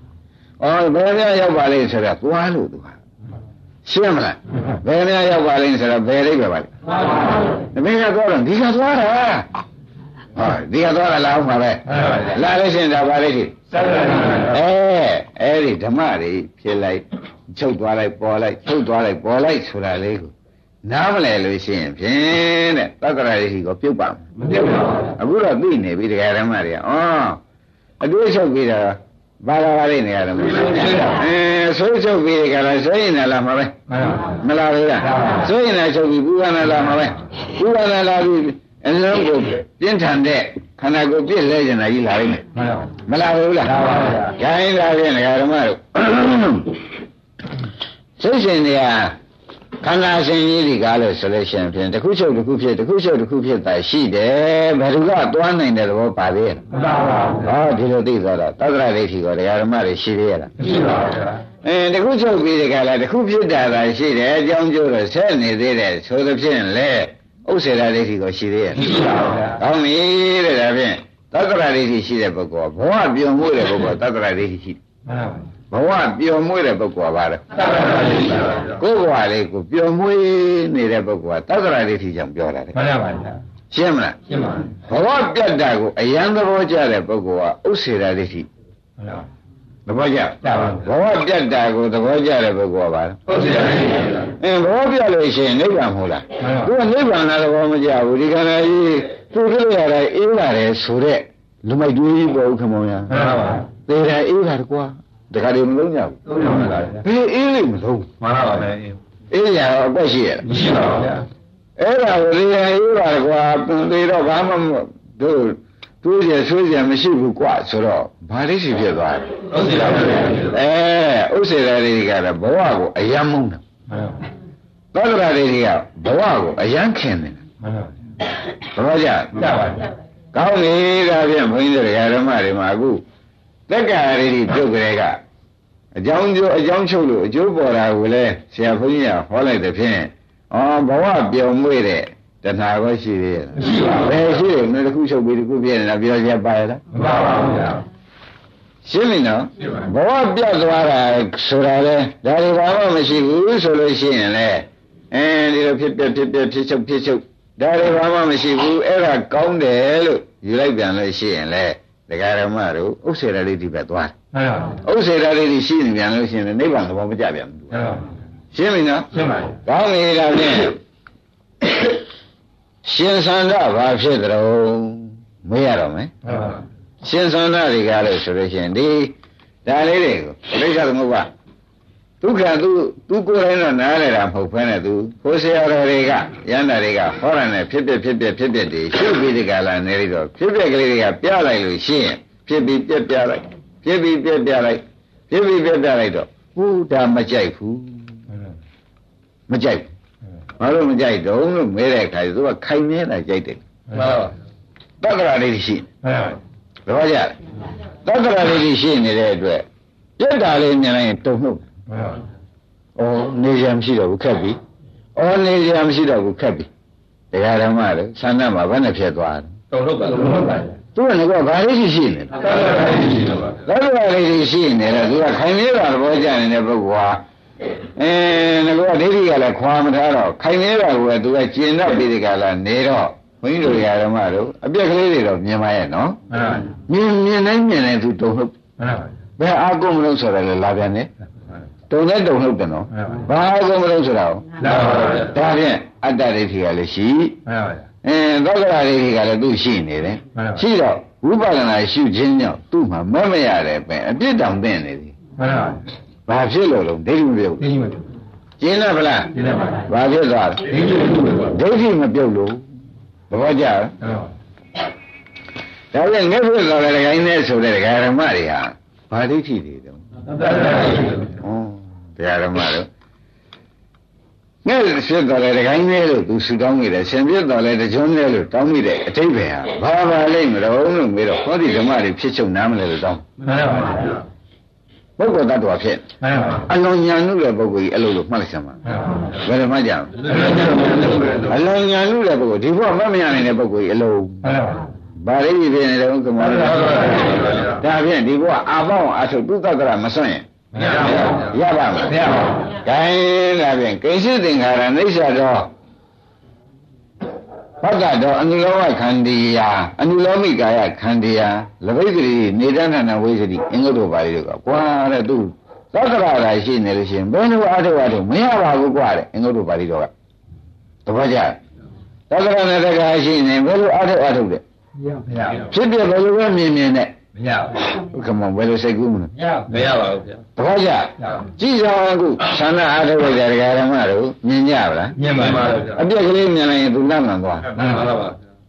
ဩဘယ်များရောက်ပါလိမ့်ဆိုတော့သွားလို့သူကရှင်းမလားဘယ်များရောက်ပါလိမ့်ဆိုတော့ဘယ်လိမ့်ပဲပါလိမ့်တမင်းကတော့ဒီကသွားတာဟောဒီကသွားတာလာအောင်ပါပဲလာလို့ရှိရင်ဒါပါလိမ့်ဒီစက်တယ် အဲအဲ့ဒီဓမ္မတွေဖြစ်လိုက်ချုပ်သွားလိုက်ပေါ်လိုက်ချုပ်သွားလိုက်ပေါ်လိုက်ဆိုတာလေးကိုနားမလဲလို့ရှိရင်ဖြင့်တဲ့သက္ကရာရိရှိကိုပြုတ်ပါမယ်မပြုတ်ပါဘူးအခုတော့သိနေပြီတရားဓမ္မတွေကဩအတွေ့အချုပ်ပြီးတာဘာလာပါလိမ့်နေရတယ်အဲဆိုးချုပ်ပြီးကြလားဆိုရင်လည်းမှာပဲမှန်ပါမလာဘူးလားဆိုရင်လည်းချုပ်ပြီးပူရနာလာမှာပဲပူရနာလာပြီး အလုံးကိုပြင်းထန်တဲ့ခန္ဓာကိုယ်ပြည့်လဲကျင်တာကြီးလာလိမ့်မယ်မှန်ပါမလာဘူးလားလာပါဗျာခိုင်းလာပြန်ဓမ္မတို့စိတ်ရှင်တွေကခန္ဓာရှင်ကြီးဒီကားလို့ဆိုလို့ရှိရင်ဖြင့်တစ်ခုချုပ်တစ်ခုဖြစ်တစ်ခုချုပ်တစ်ခုဖြစ်တာရှိတယ်ဘယ်သူကသွားနိုင်တဲ့သဘောပါသေးရဲ့မပါပါဘူးဟောဒီလိုသိသွားတော့သတ္တရဒိဋ္ဌိကိုဓမ္မတွေရှိသေးရဲ့လားမရှိပါဘူးဗျာအဲတခုချုပ်ပြီးဒီကလာတခုဖြစ်တာသာရှိတယ်အကြောင်းကျိုးတော့ဆက်နေသေးတယ်ဆိုသဖြင့်လေ ဥစ္စေရာဒိဋ္ဌိကိုရှိသေးရဲ့မရှိပါဘူးဗျာကောင်းပြီတဲ့ဒါဖြင့်သတ္တရာဒိဋ္ဌိရှိတဲ့ပုဂ္ဂိုလ်ကဘဝပျော်မွေ့တဲ့ပုဂ္ဂိုလ်ကသတ္တရာဒိဋ္ဌိရှိတယ်မှန်ပါဘဝပျော်မွေ့တဲ့ပုဂ္ဂိုလ်ကဘာလဲသတ်ပါပါလိမ့်ပါဗျာကိုယ်ဘဝလေးကိုပျော်မွေ့နေတဲ့ပုဂ္ဂိုလ်ကသတ္တရာဒိဋ္ဌိကြောင့်ပြောတာတဲ့မှန်ပါပါဗျာရှင်းမလားရှင်းပါပြီဘဝပြတ်တာကိုအယံသဘောကျတဲ့ပုဂ္ဂိုလ်ကဥစ္စေရာဒိဋ္ဌိမှန်ပါ သဘောကျကြပါဘဝပြတ်တာကိုသဘောကျတဲ့ပုဂ္ဂိုလ်ကဘာလဲဟုတ်စီရတယ်ဗျာအင်းဘောပြလို့ရှိရင်နိဗ္ဗာန်မဟုတ်လားမှန်ပါသူကနိဗ္ဗာန်လားသဘောမကျဘူးဒီခန္ဓာကြီးသူကြည့်ရတာအေးလာတယ်ဆိုတော့လူမိုက်တွေးကြီးပေါ်ဦးခမောင်ရမှန်ပါပါသေတာအေးတာကွာတခါတည်းမလုံးကြဘူးသုံးရမှာလားဗျာဘယ်အေးလိမ့်မလုံးမှန်ပါပါဗျာအေးရတော့အကွက်ရှိရလားမရှိပါဘူးဗျာအဲ့ဒါကိုသေတာအေးပါကွာသေတော့ဘာမှမတို့ တွေးရဆွေးရမရှိဘူးကွာဆိုတော့ဘာလေးရှိဖြစ်သွားတယ်ဟုတ်စီရတယ်ဗျာအဲဥစ္စေရာတွေကတော့ဘဝကိုအယံမုန်းတယ်မှန်ပါသောတရာတွေကဘဝကိုအယံခင်တယ်မှန်ပါသဘောကျကြပါဗျာကောင်းပြီဒါဖြင့်ဘုန်းကြီးတို့ဓမ္မတွေမှာအခုတက္ကရာရီပြုတ်ကြတဲ့ကအကြောင်းကျိုးအကြောင်းချုပ်လို့အကျိုးပေါ်တာကိုလည်းဆရာဘုန်းကြီးကဟောလိုက်တဲ့ဖြင့်ဩဘဝပျော်မွေ့တဲ့ တဏှာကိုရှိသေးရဲ့မရှိပါဘူးဘယ်ရှိတယ်မင်းတစ်ခုချုပ်ပြီးတစ်ခုပြည့်နေတာပြောရပါရဲ့လားမပါပါဘူးဗျာရှင်းပြီနော်ရှင်းပါပြီဘဝပြတ်သွားတာဆိုတာလေဒါတွေဘာမှမရှိဘူးဆိုလို့ရှိရင်လေအဲဒီလိုဖြစ်ပြဖြစ်ပြဖြစ်ချုပ်ဖြစ်ချုပ်ဒါတွေဘာမှမရှိဘူးအဲ့ဒါကောင်းတယ်လို့ယူလိုက်ပြန်လို့ရှိရင်လေဒကာရမတို့ဥစ္စေရလေးဒီပဲသွားမှန်ပါဥစ္စေရလေးဒီရှိနေပြန်လို့ရှိရင်နိဗ္ဗာန်သဘောမကျပြန်ဘူးမှန်ပါရှင်းပြီနော်ရှင်းပါပြီကောင်းပြီဒါဖြင့် ရှင်သန္တာဘာဖြစ်ကြတော့မေးရတော့မယ်မှန်ပါရှင်သန္တာတွေကလို့ဆိုလို့ရှိရင်ဒီဒါလေးတွေကိုပြိဿသမုပ္ပါဒုက္ခသူသူကိုယ်တိုင်တော့နားလဲတာမဟုတ်ဘဲနဲ့သူကိုယ်ဆရာတော်တွေကရန္တာတွေကဟောရတဲ့ဖြစ်ဖြစ်ဖြစ်ဖြစ်ဖြစ်ဖြစ်တွေရှုပြီးဒီကလာနေပြီးတော့ဖြစ်ဖြစ်ကလေးတွေကပြလိုက်လို့ရှိရင်ဖြစ်ပြီးပြက်ပြလိုက်ဖြစ်ပြီးပြက်ပြလိုက်ဖြစ်ပြီးပြက်ပြလိုက်တော့ဟူဒါမကြိုက်ဘူးမှန်ပါမကြိုက်ဘူး ဘာလို့မကြိုက်တော့လို့မဲတဲ့အခါကျသူကခိုင်နေတာကြိုက်တယ်မှန်ပါတက္ကရာလေးရှိမှန်ပါတော့ကြတယ်တက္ကရာလေးရှိနေတဲ့အတွက်ပြက်တာလေးမြင်လိုက်ရင်တုံ့နှုတ်မှန်ပါ။အော်နေရမရှိတော့ဘူးခက်ပြီ။အော်နေရမရှိတော့ဘူးခက်ပြီ။တရားဓမ္မလေဆန္ဒမှာဘယ်နဲ့ဖြစ်သွားတယ်တုံထုတ်ပါတုံထုတ်ပါ။သူကလည်းဘာလေးရှိရှိနေလဲသတ်ပါပါရှိတော့ပါ။လောကလေးရှိနေတယ်သူကခိုင်နေတာသဘောကျနေတဲ့ပုဂ္ဂိုလ်ဟာ အဲငါကဒိဋ္ဌိကလည်းခွာမထားတော့ခိုင်နေတာကသူကကျင်တော့ပြီးဒီကလာနေတော့ဘုန်းကြီးတို့ဓမ္မတို့အပြက်ကလေးတွေတော့မြင်ပါရဲ့နော်မှန်ပါ။မြင်မြင်တိုင်းမြင်တိုင်းသူတုံ့နှုတ်မှန်ပါဘယ်အာကုန်မလို့ဆိုတယ်လေလာပြန်နေတုံနဲ့တုံနှုတ်တယ်နော်။ဘာအာကုန်မလို့ဆိုတာကိုလာပါပါဗျာဒါဖြင့်အတ္တဒိဋ္ဌိကလည်းရှိမှန်ပါဗျာအင်းသောကရာဒိဋ္ဌိကလည်းသူ့ရှိနေတယ်မှန်ပါရှိတော့ဝိပဿနာရှုခြင်းကြောင့်သူ့မှာမမရတဲ့ပဲအပြစ်တောင်သိနေသည်မှန်ပါ ဘာဖြစ်လို့လုံးဒိဋ္ဌိမပြုတ်ဒီမှာဒီကျင်းတော့ဗလားနေ့မှာဘာဖြစ်သွားလဲဒီလိုလိုပါဒိဋ္ဌိမပြုတ်လို့သဘောကျလားမှန်ပါဒါပြန်ငှက်ဖြစ်သွားတဲ့ခိုင်းနဲ့ဆိုတဲ့ဓမ္မတွေဟာဘာဒိဋ္ဌိတွေတုံးသတ်ပါပါရှိတော့ဩတရားဓမ္မတို့ငှက်ဖြစ်သွားတဲ့ခိုင်းနဲ့လို့သူဆူတောင်းနေတယ်ဆင်ဖြစ်သွားတဲ့တကြွန်းနဲ့လို့တောင်းမိတဲ့အထိပ္ပယ်ဟာဘာပါလိမ့်မလို့လို့မေးတော့ဟောဒီဓမ္မတွေဖြစ်ချုပ်နားမလဲလို့တောင်းမှန်ပါဗျာ ပုဂ္ဂိုလ်တ attva ဖြစ်မှန်ပါအလွန်ညာနုတဲ့ပုဂ္ဂိုလ်ကြီးအဲ့လိုလိုမှတ်လိုက်စမ်းပါဘယ်လိုမှကြအောင်အလွန်ညာနုတဲ့ပုဂ္ဂိုလ်ဒီဘုရားမမရနိုင်တဲ့ပုဂ္ဂိုလ်ကြီးအလုံးမှန်ပါဗာလိကြီးဖြစ်နေတယ်ဥက္ကမောဒါဖြင့်ဒီဘုရားအာပေါင်းအထုသူတက္ကရာမစွန့်ရင်မရပါဘူးရပါမမလားရပါဘူးဂိုင်းဒါဖြင့်ကိစ္စသင်္ခါရအိဋ္ဌတော် ဘဂ္ဂတော်အနုလောမခန္တီယာအနုလောမိကာယခန္တီယာလဘိကတိနေတဏ္ဏဝိသတိအင်္ဂုတ္တပါဠိတို့ကကွာတဲ့သူသက္ကရာသာရှိနေလို့ရှိရင်ဘယ်လိုအထုအထုမရပါဘူးကွာတဲ့အင်္ဂုတ္တပါဠိတော်ကတပတ်ကြသက္ကရာနဲ့တက္ကရာရှိနေဘယ်လိုအထုအထုတဲ့မရပါဘူးဖြစ်ပြဘယ်လိုပဲမြင်မြင်နဲ့ မရပါဘူးဥက္ကမောဘယ်လိုစိတ်ကူးမလဲမရမရပါဘူးဗျာတပတ်ကြကြည့်ကြအောင်အခုသန္တာအထုလိုက်တဲ့ဒကာဓမ္မတို့မြင်ကြပါလားမြင်ပါပါဗျာအပြက်ကလေးမြင်လိုက်ရင်သူလန့်လန့်သွားမှန်ပါပါ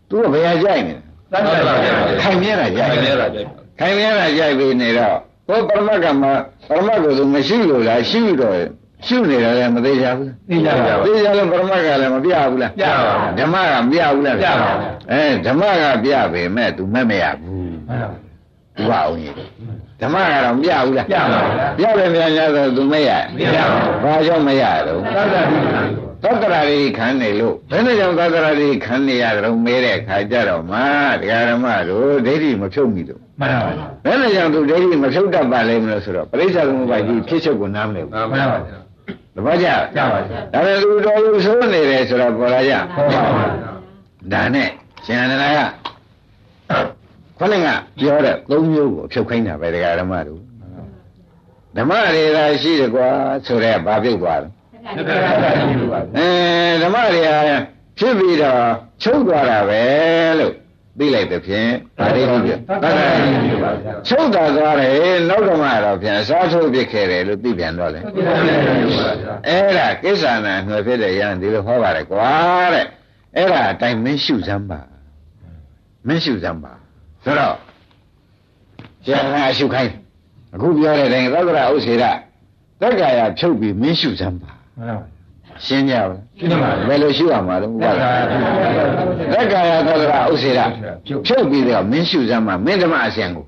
သူကဘယ်ဟာကြိုက်နေလဲသတ်တယ်ပါဗျာခိုင်မြဲတာကြိုက်ခိုင်နေမြဲတာကြိုက်ခိုင်မြဲတာကြိုက်ပြီးနေတော့ဘုပရမတ်ကမပရမတ်ကိုသူမရှိလို့လားရှိတော့ရှုနေတာလည်းမသေးကြဘူးသိကြပါလားဘူးသေးကြလို့ပရမတ်ကလည်းမပြဘူးလားပြပါဘူးဓမ္မကမပြဘူးလားပြပါဘူးအဲဓမ္မကပြပေမဲ့ तू မဲ့မရဘူးမှန်ပါ သူကအောင်ကြီးဓမ္မကတော့မပြဘူးလားပြပါဘူးပြတယ်များများဆို तू မဲ့ရမရပါဘူးဘာကြောင့်မရတော့သတ်တယ်သတ္တရာတွေခံနေလို့ဘယ်နဲ့ကြောင့်သတ္တရာတွေခံနေရကြုံမဲတဲ့ခါကြတော့မှတရားဓမ္မတို့ဒိဋ္ဌိမဖြုတ်မိလို့မှန်ပါဘယ်နဲ့ကြောင့်သူဒိဋ္ဌိမဖြုတ်တတ်ပါလဲမလို့ဆိုတော့ပရိစ္ဆေသမုပ္ပါဒ်ကြီးဖြစ်ချုပ်ကိုနားမလဲဘူးမှန်ပါဗျာတပတ်ကြကြပါဗျာဒါနဲ့သူတော်လူဆိုးနေတယ်ဆိုတော့ပေါ်လာကြဟုတ်ပါပါဒါနဲ့ရှင်အနန္ဒာက ခொလင်ကပြောတဲ့သုံးမျိုးကိုဖြုတ်ခိုင်းတာပဲတရားဓမ္မတို့ဓမ္မတွေသာရှိတယ်ကွာဆိုတော့ဘာပြုတ်သွားလဲတကယ်တည်းရှိပါအဲဓမ္မတွေဟာဖြစ်ပြီးတော့ချုပ်သွားတာပဲလို့သိလိုက်တဲ့ဖြင့်ဒါလေးဟုတ်ပြတကယ်တည်းရှိပါဗျာချုပ်တာသွားတယ်နောက်ဓမ္မတော့ဖြင့်အစားထိုးပြစ်ခဲ့တယ်လို့သိပြန်တော့လေတကယ်တည်းရှိပါဗျာအဲ့ဒါကိစ္ဆာနာငွယ်ဖြစ်တဲ့ရန်ဒီလိုဟောပါတယ်ကွာတဲ့အဲ့ဒါအတိုင်းမင်းရှုစမ်းပါမင်းရှုစမ်းပါ ဆိုတော့ဆရာကအရှုခိုင်းအခုပြောတဲ့တိုင်းသက္ကရာဥစေရတက္ကာယဖြုတ်ပြီးမင်းရှုစမ်းပါမှန်ပါရှင်းကြပါလားရှင်းပါပြီဘယ်လိုရှုရမှာလဲဥပါဒသက်ကာယသက္ကရာဥစေရဖြုတ်ပြီးတော့မင်းရှုစမ်းမှာမင်းဓမ္မအစဉ်ကို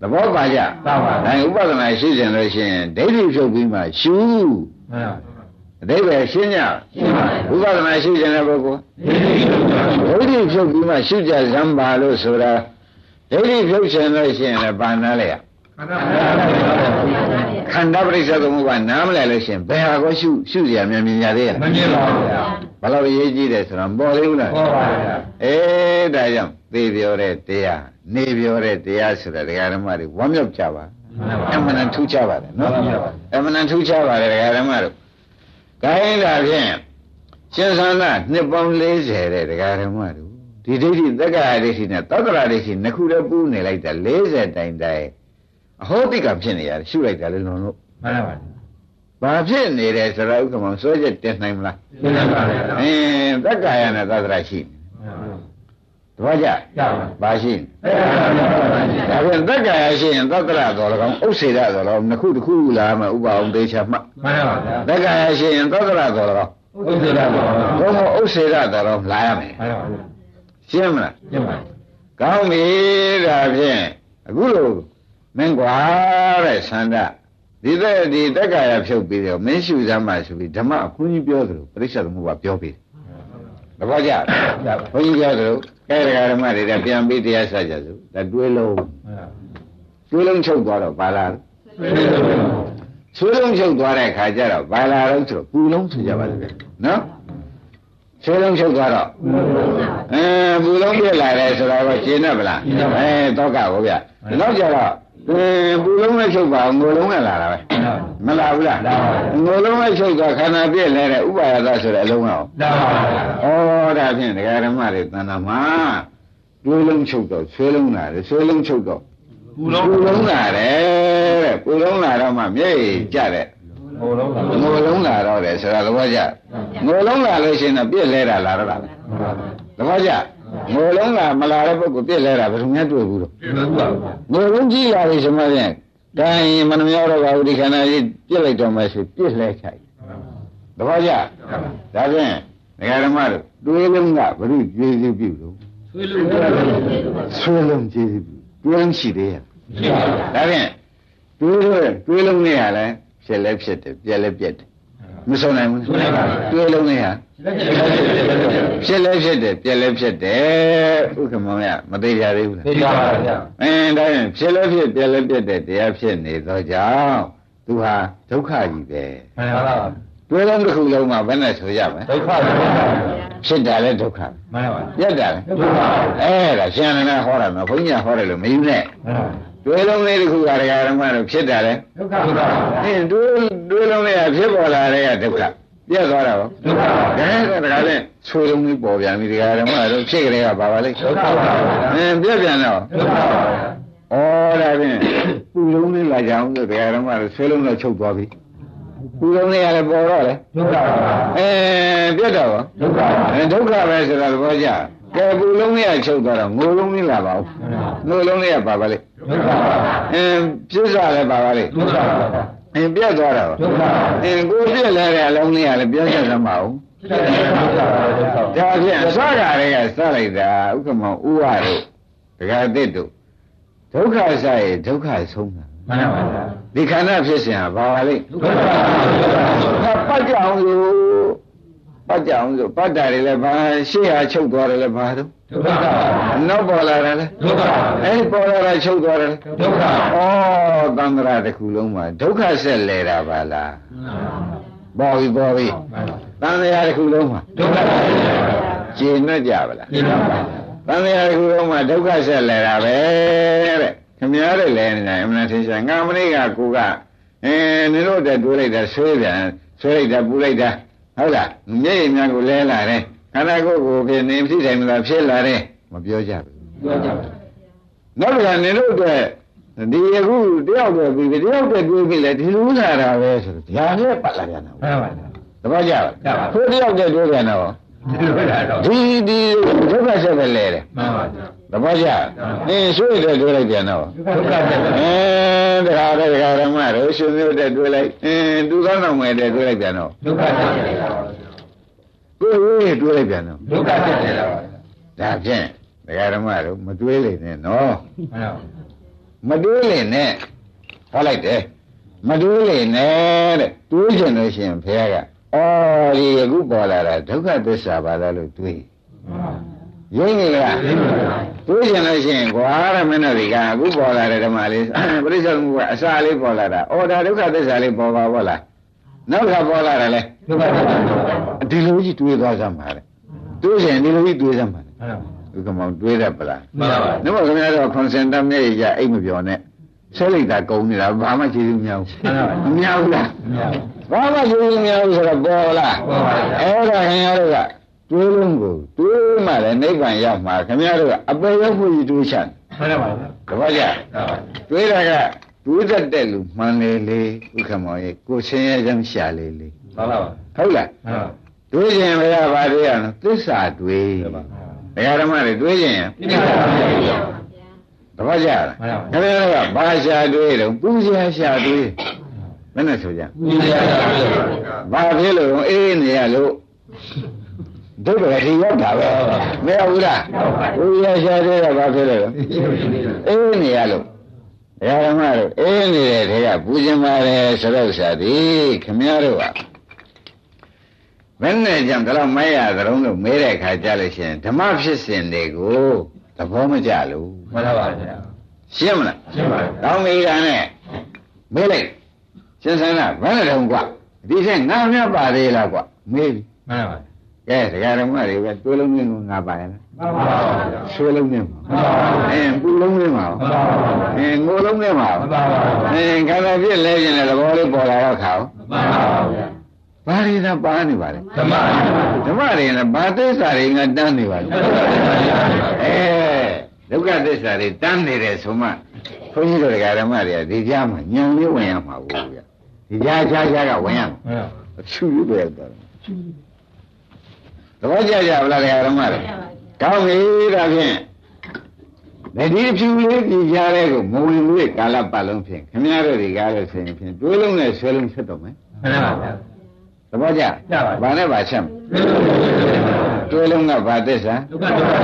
သဘောပါကြပါပါဒါဥပဒနာရှိကြလို့ရှိရင်ဒိဋ္ဌိဖြုတ်ပြီးမှရှုမှန်ပါ အဓိပ္ပာယ်ရှင်းကြရှင်းပါပြီဥပဒနာရှိကြတဲ့ပုဂ္ဂိုလ်ဒီလိုရှိပါဒိဋ္ဌိဖြုတ်ပြီးမှရှုကြစမ်းပါလို့ဆိုတာဒိဋ္ဌိဖြုတ်ရှင်လို့ရှိရင်လည်းပါဏာလေရခန္ဓာပရိစ္ဆေသမုပ္ပါနားမလဲလို့ရှိရင်ဘယ်ဟာကိုရှုရှုစရာများမြင်ရသေးရဲ့မမြင်ပါဘူးဗျာဘယ်လိုအရေးကြီးတယ်ဆိုတော့ပေါ်သေးဘူးလားဟောပါဗျာအေးဒါကြောင့်သေပြောတဲ့တရားနေပြောတဲ့တရားဆိုတာဒကာဓမ္မတွေဝမ်းမြောက်ကြပါအမှန်တန်ထူးခြားပါတယ်နော်အမှန်တန်ထူးခြားပါတယ်ဒကာဓမ္မတို့ ခိုင်းတာဖြင့်ရှင်သန္တာနှစ်ပေါင်း40တဲ့ဒကာဓမ္မတို့ဒီဒိဋ္ဌိသက္ကာဒိဋ္ဌိနဲ့သတ္တရာဒိဋ္ဌိနှစ်ခုတည်းပူးနေလိုက်တာ40တိုင်တိုင်အဟောတိကဖြစ်နေရတယ်ရှုလိုက်တာလေလွန်လို့မှန်ပါပါဘာဖြစ်နေတယ်ဆိုတော့ဥက္ကမောင်စွဲချက်တင်နိုင်မလားရှင်းပါဗျာအင်းသက္ကာယနဲ့သတ္တရာရှိနေ တပည့်ကြကြပါဘာရှိနေအဲ့ဒါမှန်ပါဗျာဒါဖြင့်သက္ကာယရှိရင်သတ္တရတော်၎င်းဥစ္စေရတော်၎င်းနှစ်ခုတစ်ခုလာမှဥပအောင်သေချာမှတ်မှန်ပါဗျာသက္ကာယရှိရင်သတ္တရတော်၎င်းဥစ္စေတာပါဘုံဥစ္စေရတော်၎င်းလာရမယ်မှန်ပါဗျာရှင်းမလားရှင်းပါကောင်းပြီဒါဖြင့်အခုလိုမင်းကွာတဲ့သန္တာဒီသက်ဒီတက္ကာယဖြုတ်ပြီးတော့မင်းရှုစမ်းပါဆိုပြီးဓမ္မအခွင့်ကြီးပြောသလိုပရိစ္ဆေသမုပ္ပါပြောပြီးတပ ည့်ကြကြပါဘုန်းကြီးပြောသလိုကဲတရားဓမ္မတွေလည်းပြန်ပြီးတရားစကြစို့ဒါတွေးလုံးတွေးလုံးချုပ်သွားတော့ဘာလားဆွေးလုံးချုပ်သွားတဲ့ခါကျတော့ဘာလာတော့ဆိုတော့ပူလုံးဆိုကြပါလိမ့်မယ်နော်ဆွေးလုံးချုပ်သွားတော့အဲပူလုံးပြစ်လာတယ်ဆိုတော့ရှင်းတတ်ဗလားအဲတော့ကဟုတ်ဗျနောက်ကြတော့ အဲပူလုံးနဲ့ချုပ်ပါငိုလုံးနဲ့လာတာပဲမလာဘူးလားငိုလုံးနဲ့ချုပ်သွားခန္ဓာပြည့်လဲတဲ့ဥပါယသဆိုတဲ့အလုံးအောင်ဒါပါဗျာဩဒါဖြင့်ဒကာဓမ္မတွေတဏ္ဍာမှာတွေးလုံးချုပ်တော့ဆွေးလုံးလာတယ်ဆွေးလုံးချုပ်တော့ပူလုံးပူလုံးလာတယ်တဲ့ပူလုံးလာတော့မှမျက်ရည်ကျတဲ့ဟိုလုံးကငိုလုံးလာတော့တယ်ဆိုတာသဘောကျငိုလုံးလာလို့ရှိရင်တော့ပြည့်လဲတာလာတော့တာသဘောကျ ငိုလုံးလာမလာတဲ့ပုဂ္ဂိုလ်ပြည့်လဲတာဘယ်သူမှတွေ့ဘူးတော့ဒီလိုပါဗျာငိုလုံးကြီးလာပြီဆိုမှပြန်ဒါရင်မနှမြောတော့ပါဘူးဒီခန္ဓာကြီးပြည့်လိုက်တော့မှဆိုပြည့်လဲချိုက်သဘောကျဒါဖြင့်ဒကာဓမ္မတို့တွေးလုံးကဘုရုကျေးဇူးပြုလို့ဆွေးလို့ဆွေးလုံးကျေးဇူးပြုတွေးလုံးရှိသေးရဲ့ဒါဖြင့်တွေးလို့တွေးလုံးလေးကလည်းဖြစ်လဲဖြစ်တယ်ပြက်လဲပြက်တယ် မဆုံးနိုင်ဘူးတွေးလုံးလေးဟာဖြစ်လဲဖြစ်တယ်ပြက်လဲဖြစ်တယ်ဥက္ကမောင်ရမသေးကြသေးဘူးလားသိပါပါဗျာအင်းဒါရင်ဖြစ်လဲဖြစ်ပြက်လဲပြက်တဲ့တရားဖြစ်နေသောကြောင့်သူဟာဒုက္ခကြီးပဲမှန်ပါပါတွေးလုံးတစ်ခုလုံးမှာဘယ်နဲ့ဆိုရမလဲဒုက္ခပါဗျာဖြစ်တာလဲဒုက္ခမှန်ပါပါပြက်တာလဲဒုက္ခပါအဲ့ဒါရှင်ရဏဟောတာနော်ဘုန်းကြီးကဟောတယ်လို့မယူနဲ့မှန်ပါ တွေးလုံးလေးတစ်ခုကတရားဓမ္မတော့ဖြစ်တာလဲဒုက္ခပါအင်းတွေးတွေးလုံးလေးကဖြစ်ပေါ်လာတဲ့ကဒုက္ခပြက်သွားတာရောဒုက္ခပါဒါကတခါလဲဆွေလုံးလေးပေါ်ပြန်ပြီတရားဓမ္မတော့ဖြစ်ကြတဲ့ကပါပါလိမ့်ဒုက္ခပါအင်းပြက်ပြန်တော့ဒုက္ခပါဩဒါဖြင့်ပူလုံးလေးလာကြအောင်ဆိုတရားဓမ္မတော့ဆွေလုံးတော့ချုပ်သွားပြီပူလုံးလေးကလည်းပေါ်တော့လေဒုက္ခပါအင်းပြက်တော့ရောဒုက္ခပါအဲဒုက္ခပဲဆိုတာသဘောကျကဲပူလုံးလေးကချုပ်သွားတော့ငိုလုံးလေးလာပါဦးငိုလုံးလေးကပါပါလိမ့် ဒုက္ခပါအင်းပြစ္ဆာလည်းပါပါလိမ့်ဒုက္ခပါအင်းပြက်သွားတာဒုက္ခပါအင်းကိုပြက်လာတဲ့အလုံးလေးကလည်းပြောချက်သမ်းပါဦးဒုက္ခပါဒုက္ခပါဒါဖြင့်အစကတည်းကစလိုက်တာဥက္ကမောဥဝတို့ဒကာသစ်တို့ဒုက္ခစရဲ့ဒုက္ခဆုံးတာမှန်ပါပါဒီခန္ဓာဖြစ်စဉ်ဟာဘာပါလိမ့်ဒုက္ခပါဟာပတ်ကြအောင်လို့ပ တ်ကြအောင်လို့ပတ်တာတွေလည်းဘာရှေ့ဟာချုပ်သွားတယ်လည်းဘာတော့ဒုက္ခပါနောက်ပေါ်လာတယ်လေဒုက္ခပါအဲ့ဒီပေါ်လာတာချုပ်သွားတယ်လေဒုက္ခပါဩသံဃာတစ်ခုလုံးမှာဒုက္ခဆက်လဲတာပါလားပေါ်ပြီပေါ်ပြီသံဃာတစ်ခုလုံးမှာဒုက္ခပါကျေနပ်ကြပါလားသိပါပါသံဃာတစ်ခုလုံးမှာဒုက္ခဆက်လဲတာပဲတဲ့ခင်ဗျားတို့လည်းနေတယ်အမှန်တရားရှာငါမနေ့ကကိုကအင်းနင်တို့တက်တွေးလိုက်တာဆွေးပြန်ဆွေးလိုက်တာပူလိုက်တာ ဟုတ်လားမျက်ရည်များကိုလဲလာတယ်ခန္ဓာကိုယ်ကိုဖြစ်နေဖြစ်တယ်မလားဖြစ်လာတယ်မပြောကြဘူးပြောကြပါနောက်တစ်ခါနင်တို့အတွက်ဒီအခုတယောက်တည်းပြီးတယောက်တည်းတွေးပြီးလဲဒီလိုလာတာပဲဆိုတော့ဒါလည်းပတ်လာပြန်တော့မှန်ပါပါတပတ်ကြပါကြပါထိုတယောက်တည်းတွေးပြန်တော့ဒီလိုလာတော့ဒီဒီဒုက္ခဆက်ပဲလဲတယ်မှန်ပါတ ပတ်ကြအင်းဆွေးတယ်တွေးလိုက်ပြန်တော့ဒုက္ခပါအင်းတရားတဲ့တရားဓမ္မတို့ရှင်မျိုးတဲ့တွေးလိုက်အင်းသူကောင်းတော်မယ်တဲ့တွေးလိုက်ပြန်တော့ဒုက္ခပါကိုယ်ရေးတွေးလိုက်ပြန်တော့ဒုက္ခဖြစ်တယ်လားဒါဖြင့်တရားဓမ္မတို့မတွေးလိမ့်နဲ့နော်မှန်ပါမတွေးလိမ့်နဲ့ဟောလိုက်တယ်မတွေးလိမ့်နဲ့တဲ့တွေးချင်လို့ရှိရင်ဘုရားကအော်ဒီအခုပေါ်လာတာဒုက္ခသစ္စာပါလားလို့တွေး ရင်းနေလားတွေးချင်လို့ရှိရင်ကွာတဲ့မင်းတို့ဒီကအခုပေါ်လာတဲ့ဓမ္မလေးပရိစ္ဆေသမုပ္ပါအစာလေးပေါ်လာတာအော်ဒါဒုက္ခသစ္စာလေးပေါ်ပါဘောလားနောက်ကပေါ်လာတယ်လေဒုက္ခပါဒီလိုကြီးတွေးသွားစမ်းပါလေတွေးချင်ဒီလိုကြီးတွေးစမ်းပါလေမှန်ပါဥက္ကမောင်တွေးရပလားမှန်ပါပါနှမခင်ဗျားတော့ခွန်စင်တမ်းရဲ့ရအိတ်မပြောနဲ့ဆဲလိုက်တာကုံနေတာဘာမှကျေးဇူးမများဘူးမများဘူးလားမှန်ပါဘာမှကျေးဇူးမများဘူးဆိုတော့ပေါ်လားပေါ်ပါဗျာအဲ့ဒါခင်ဗျားတို့က တွေးလုံးကိုတွေးမှလည်းနိဗ္ဗာန်ရောက်မှာခင်ဗျားတို့ကအပေရောက်ဖို့ကြီးတွေးချင်မှန်ပါပါတပည့်ကြဟုတ်ပါတွေးတာကတွေးတတ်တဲ့လူမှန်လေလေဥက္ကမောင်ရဲ့ကိုယ်ဆင်းရဲချမ်းရှာလေလေပါပါဟုတ်လားမှန်ပါတွေးခြင်းဘယ်ကဘာတွေးရလဲသစ္စာတွေးမှန်ပါဘယ်ဓမ္မတွေတွေးခြင်းရင်ဒီပါပါတပည့်ကြလားမှန်ပါခင်ဗျားတို့ကဘာရှာတွေးတော့ပူဇာရှာတွေးဘယ်နဲ့ဆိုကြဒီရတာဘာဖြစ်လို့အေးနေရလို့ ဒုက္ခဒီရောက်တာပဲမရဘူးလားပူဇာရှာတွေးတာဘာဖြစ်လို့လဲအေးနေရလို့ဘုရားဓမ္မတို့အေးနေတဲ့ထဲကပူဇင်ပါတယ်ဆိုတော့ဥစ္စာဒီခင်ဗျားတို့ကဘယ်နဲ့ကြောင့်ဒါတော့မရသလုံးလို့မဲတဲ့ခါကြလို့ရှိရင်ဓမ္မဖြစ်စဉ်တွေကိုသဘောမကျလို့မှန်ပါပါဗျာရှင်းမလားရှင်းပါတောင်းမိကနဲ့မေးလိုက်ရှင်းစမ်းလားဘယ်နဲ့တုံးကွာဒီထက်ငါမြတ်ပါသေးလားကွာမေးပြီမှန်ပါ ကဲတရားဓမ္မတွေပဲတွေးလုံးနဲ့ငါပါရလားမှန်ပါပါဗျာဆွေးလုံးနဲ့မှာမှန်ပါပါအင်းပူလုံးနဲ့မှာမှန်ပါပါအင်းငိုလုံးနဲ့မှာမှန်ပါပါအင်းခန္ဓာပြည့်လဲခြင်းတဲ့သဘောလေးပေါ်လာတော့ခါမှန်ပါပါဗျာဘာတွေသာပါနေပါလဲဓမ္မဓမ္မတွေနဲ့ဘာသစ္စာတွေငါတန်းနေပါလဲအဲဒုက္ခသစ္စာတွေတန်းနေတယ်ဆိုမှဘုန်းကြီးတို့ဓမ္မတွေကဒီကြားမှာညံလေးဝင်ရမှာဘူးဗျဒီကြားကြားကြားကဝင်ရမှာမှန်ပါအချူရပဲတော့ သဘောကျကြဗလားဓမ္မတွေကောင်းပြီဒါဖြင့်ဒီဒီဖြူလေးဒီကြားတဲ့ကိုမဝင်လို့ကာလပတ်လုံးဖြင့်ခင်ဗျားတို့ဒီကားလို့ဆိုရင်ဖြင့်တွေးလုံးနဲ့ဆွဲလုံးဖြစ်တော့မယ်မှန်ပါဗျာသဘောကျကျပါပြီဘာနဲ့ပါချက်မလဲတွဲလုံးကဘာသစ္စာဒုက္ခဒုက္ခ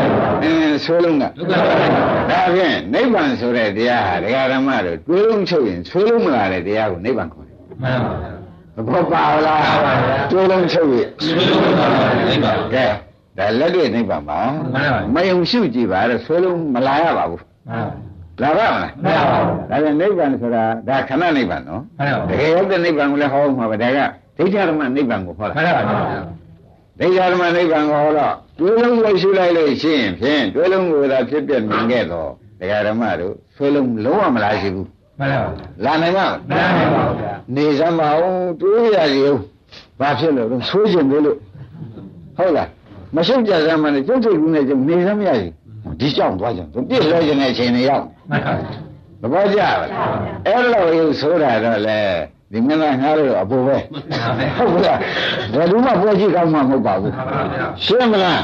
အင်းဆိုးလုံးကဒုက္ခဒုက္ခဒါဖြင့်နိဗ္ဗာန်ဆိုတဲ့တရားဟာဒကာဓမ္မတို့တွဲလုံးချုပ်ရင်ဆိုးလုံးမလာတဲ့တရားကိုနိဗ္ဗာန်ခေါ်တယ်မှန်ပါဗျာသ ဘောပါလားပါပါဗျာတွဲလုံးချုပ်ရင်ဆွေးလုံးပါနိဗ္ဗာန်ကဲဒါလက်တွေ့နိဗ္ဗာန်ပါမှန်ပါမယုံရှုကြည့်ပါတော့ဆွဲလုံးမလာရပါဘူးမှန်လာပါမလားမှန်ပါပါဒါပြန်နိဗ္ဗာန်ဆိုတာဒါခဏနိဗ္ဗာန်နော်မှန်ပါတကယ်ရောက်တဲ့နိဗ္ဗာန်ကိုလည်းဟောမှာပါဒါကဒိဋ္ဌဓမ္မနိဗ္ဗာန်ကိုဟောတာမှန်ပါဗျာဒိဋ္ဌဓမ္မနိဗ္ဗာန်ကိုဟောတော့တွဲလုံးကိုရှုလိုက်လို့ရှိရင်ဖြင့်တွဲလုံးကိုသာဖြစ်ပြမြင်ခဲ့တော့ဒကာဓမ္မတို့ဆွဲလုံးလုံးဝမလာရှိဘူး မှန်ပါလာနိုင်မှာမှန်ပါဗျာနေစမ်းပါဦးတွေးရစီဦးဘာဖြစ်လို့လဲဆိုးကျင်သေးလို့ဟုတ်လားမရှုပ်ကြစမ်းမနဲ့ကျုပ်စိတ်ကူးနဲ့ကျုပ်နေစမ်းမရစီဒီကြောင့်သွားကြသူပြည့်လို့ခြင်းတဲ့အချိန်တွေရောက်မှန်ပါသဘောကျပါလားအဲ့လိုရုပ်ဆိုတာတော့လေဒီမင်းသားငါတို့အပူပဲဟုတ်ကဲ့ဘယ်သူမှပွဲကြည့်ကောင်းမှမဟုတ်ပါဘူးမှန်ပါဗျာရှင်းမလား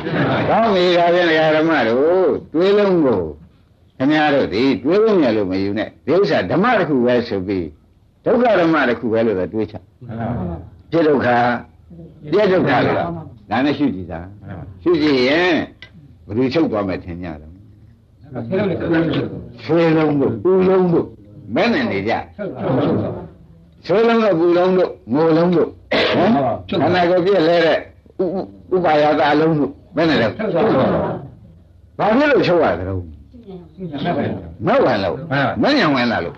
ကောင်းပြီဒါပြန်ဓမ္မတို့တွေးလုံးကို ခင်ဗျားတို့ဒီတွေးလုံးရလို့မယူနဲ့ဒီဥစ္စာဓမ္မတစ်ခုပဲဆိုပြီးဒုက္ခဓမ္မတစ်ခုပဲလို့ပဲတွေးချမှန်ပါပြည့်ဒုက္ခပြည့်ဒုက္ခလို့လားဒါနဲ့ရှုကြည့်တာမှန်ပါရှုကြည့်ရင်ဘယ်လိုချုပ်သွားမယ်ထင်ကြတယ်ဆေးလုံးလေးကိုယ်လုံးချုပ်ဆွေလုံးတို့ပူလုံးတို့မဲနဲ့နေကြချုပ်ချုပ်ဆွေလုံးတို့ပူလုံးတို့ငိုလုံးတို့ဟမ်ခန္ဓာကိုယ်ပြည့်လဲတဲ့ဥဥပါယတာအလုံးတို့မဲနဲ့လဲချုပ်ချုပ်ဘာဖြစ်လို့ချုပ်ရတယ်တော့ မှန်ပါဗျာမဝင်လို့မှန်ပါမညံဝင်လာလို့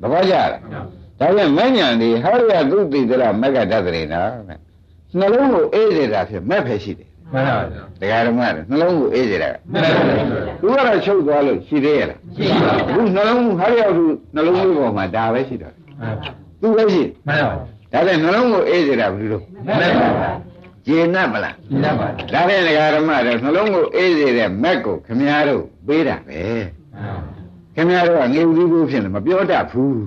သဘောကျလားဒါပြန်မညံဒီဟောရသုတိတရမက္ကတတရေနာတဲ့နှလုံးကိုအေးနေတာဖြစ်မဲ့ဖယ်ရှိတယ်မှန်ပါဗျာတရားဓမ္မတွေနှလုံးကိုအေးစေတာမှန်ပါဗျာသူကတော့ချုပ်သွားလို့ရှိသေးရဲ့လားရှိပါအခုနှလုံးဟာရသူနှလုံးလေးပေါ်မှာဒါပဲရှိတော့တယ်သူပဲရှိမှန်ပါဒါနဲ့နှလုံးကိုအေးစေတာဘယ်လိုလုပ်မှန်ပါဗျာ ကျေနပ်မလားမှန်ပါဒါနဲ့တရားဓမ္မတွေနှလုံးကိုအေးစေတဲ့မက်ကိုခမည်းတော်ပေးတာပဲခမည်းတော်ကငေဦးသီးဖို့ဖြစ်တယ်မပြောတတ်ဘူး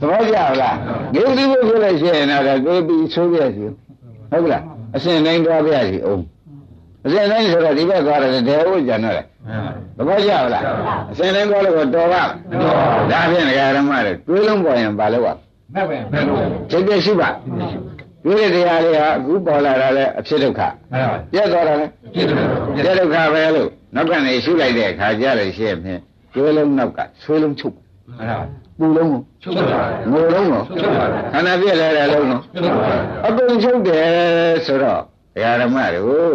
သဘောကျလားငေဦးသီးဖို့ဖြစ်လို့ရှိရင်တော့တွေးပြီးဆိုးပြစီဟုတ်လားအစဉ်တိုင်းသွားပြစီအောင်အစဉ်တိုင်းဆိုတော့ဒီဘက်သွားတယ်တဲဟုတ်ကြံတော့လေသဘောကျလားအစဉ်တိုင်းသွားလို့တော်ပါဒါဖြင့်တရားဓမ္မတွေတွေးလုံးပေါ်ရင်ဘာလို့မှန်ပါမှန်ပါစိတ်ပြရှိပါ တွေးတဲ့တရားလေးဟာအခုပေါ်လာတာလဲအဖြစ်ဒုက္ခမှန်ပါပြတ်သွားတာလဲပြည့်တယ်ပြတ်ဒုက္ခပဲလို့နောက်ကနေရှုလိုက်တဲ့အခါကျလို့ရှိရင်ဖြင့်တွေးလုံးနောက်ကဆွေးလုံးချုပ်မှန်ပါပူလုံးကိုချုပ်ပါငိုလုံးကိုချုပ်ပါခန္ဓာပြည့်လဲတဲ့လုံးကိုချုပ်ပါအကုန်ချုပ်တယ်ဆိုတော့တရားဓမ္မတို့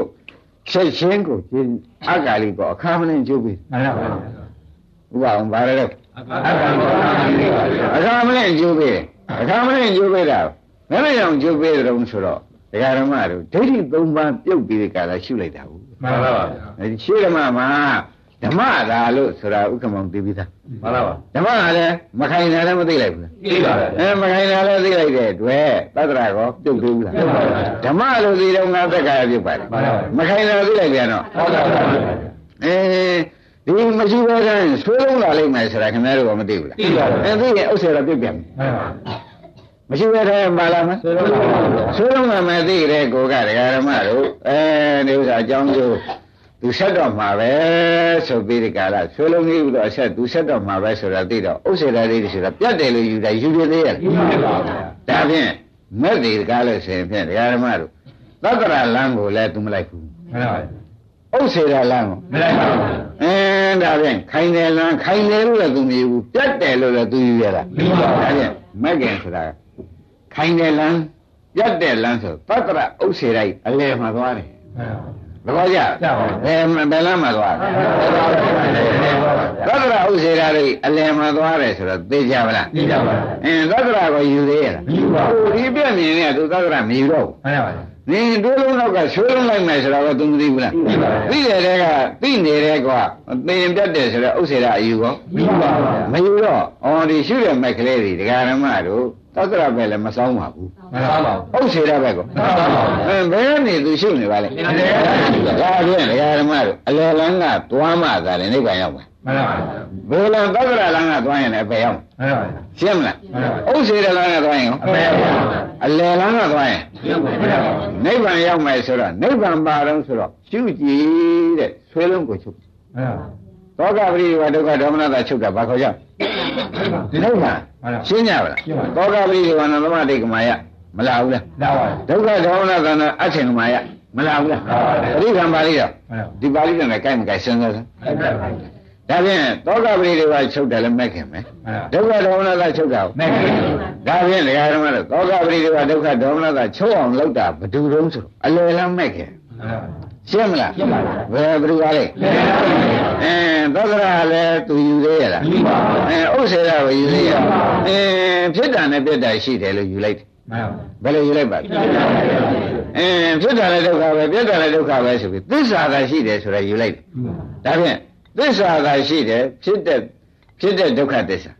ချက်ချင်းကိုကျင်းအကာလိကိုအခါမင်းကျုပ်ပြီးမှန်ပါဥပအောင်ပါရတော့အကပါပါဗျာအခါမင်းကျုပ်ပြီးအခါမင်းကျုပ်ပြီးတာ မင်းလည်းအောင်ကျုပ်ပြီးတယ်လို့ဆိုတော့တရားဓမ္မတို့ဒိဋ္ဌိသုံးပါးပြုတ်ပြီးတဲ့ကာလရှုလိုက်တာဘူးမှန်ပါဗျာအဲဒီရှင်းဓမ္မမှာဓမ္မသာလို့ဆိုတာဥက္ကမောင်သိပြီးသားမှန်ပါဓမ္မကလည်းမခိုင်တာလည်းမသိလိုက်ဘူးလားပြည့်ပါဗျာအဲမခိုင်တာလည်းသိလိုက်တဲ့အတွက်သတ္တရာကောပြုတ်သေးဘူးလားပြုတ်ပါဗျာဓမ္မလို့သိတော့ငါသက်္ကာယပြုတ်ပါတယ်မှန်ပါဗျာမခိုင်တာသိလိုက်ပြန်တော့ဟုတ်ပါဗျာအဲဒီမရှိဘဲတည်းဆွေးလုံးလာလိမ့်မယ်ဆိုတာခင်ဗျားတို့ကမသိဘူးလားသိပါဗျာအဲသိရင်ဥစ္စာတော့ပြုတ်ပြန်ပြီမှန်ပါ မရှိဘဲတည်းပါလာမဆွေးလုံးပါဗျာဆွေးလုံးကမသိတဲ့ကိုကဒကာဓမ္မတို့အဲဒီဥစ္စာအကြောင်းကျိုးသူဆက်တော့မှာပဲဆိုပြီးဒီကလာဆွေးလုံးကြီးဥတော့အဆက်သူဆက်တော့မှာပဲဆိုတာသိတော့ဥစ္စာလေးတွေဆိုတာပြတ်တယ်လို့ယူတယ်ယူရသေးရဲ့ပြည့်ပါဗျာဒါဖြင့်မက်ဒီကားလို့ဆိုရင်ဖြင့်ဒကာဓမ္မတို့သတ္တရလမ်းကိုလည်းသူမလိုက်ဘူးမှန်ပါဥစ္စေရလမ်းကိုမလိုက်ပါဘူးအင်းဒါဖြင့်ခိုင်တယ်လမ်းခိုင်တယ်လို့လည်းသူမယူဘူးပြတ်တယ်လို့လည်းသူယူရတာဒါဖြင့်မက်ကင်ဆိုတာ ခိုင်တယ်လမ်းပြတ်တယ်လမ်းဆိုသတ္တရဥစ္စေရိုက်အလယ်မှာသွားတယ်မှန်ပါသဘောကျကျပါပါဘယ်ဘယ်လမ်းမှာသွားလဲသတ္တရဥစ္စေရရိအလယ်မှာသွားတယ်ဆိုတော့သိကြပါလားပြည့်ပါဗျာအင်းသတ္တရကိုယူသေးရလားယူပါဘူးဒီပြည့်မြင်နေကသူသတ္တရမယူတော့ဘူးမှန်ပါဗျာနင်တွေးလုံးတော့ကဆွေးလုံးလိုက်မယ်ဆိုတော့သူမသိဘူးလားသိပါပါသိတယ်တဲ့ကသိနေတဲ့ကွာသင်ပြတ်တယ်ဆိုတော့ဥစ္စေရအယူကောပြည့်ပါဗျာမယူတော့အော်ဒီရှုတဲ့မက်ကလေးတွေဒကာရမတို့ သတ္တရပဲလည်းမဆောင်ပါဘူးမှန်ပါပါဥစ္စေရပဲကောမှန်ပါပါအဲဘယ်ကနေသူရှုနေပါလဲအလယ်လမ်းဒါဖြင့်ဒကာရမတို့အလယ်လန်းကသွားမှသာလေနိဗ္ဗာန်ရောက်မှာမှန်ပါပါဘယ်လန်းသတ္တရလန်းကသွားရင်လည်းပဲရောက်မှာမှန်ပါပါရှင်းမလားမှန်ပါပါဥစ္စေရလန်းကသွားရင်ရောအမေပါအလယ်လန်းကသွားရင်ပြည့်ပါဗျာနိဗ္ဗာန်ရောက်မယ်ဆိုတော့နိဗ္ဗာန်ပါတော့ဆိုတော့ရှုကြည့်တဲ့ဆွေးလုံးကိုချုပ်မှန်ပါသောကပရိဝဒုက္ခဒေါမနတာချုပ်တာဘာခေါ်ကြနိ ဗ္ဗာန်ရှင်းကြပါလားသောကပရိဝနသမတိကမာယမလာဘူးလားလာပါဒုက္ခဒေါမနသနာအချင်းကမာယမလားဘူးလားပရိက္ခပါဠိတော့ဒီပါဠိတော့လည်းကြိုက်မကြိုက်စဉ်းစားစမ်းဒါဖြင့်သောကပရိတွေကချုပ်တယ်လည်းမဲ့ခင်မယ်ဒုက္ခဒေါမနတာချုပ်တာကိုမဲ့ခင်ဒါဖြင့်ဒကာဓမ္မတို့သောကပရိတွေကဒုက္ခဒေါမနတာချုပ်အောင်လုပ်တာဘယ်သူတုံးဆိုအလယ်လမ်းမဲ့ခင် ရှင်းမလားဘယ်ဘယ်သူကလဲအဲသောကရလည်းသူယူသေးရလားအဲဥစ္စေရကိုယူသေးရအဲဖြစ်တာနဲ့ပြတ်တာရှိတယ်လို့ယူလိုက်တယ်ဘယ်လိုယူလိုက်ပါလဲအဲဖြစ်တာလည်းဒုက္ခပဲပြတ်တာလည်းဒုက္ခပဲဆိုပြီးသစ္စာသာရှိတယ်ဆိုတော့ယူလိုက်တယ်ဒါဖြင့်သစ္စာသာရှိတယ်ဖြစ်တဲ့ဖြစ်တဲ့ဒုက္ခသစ္စာ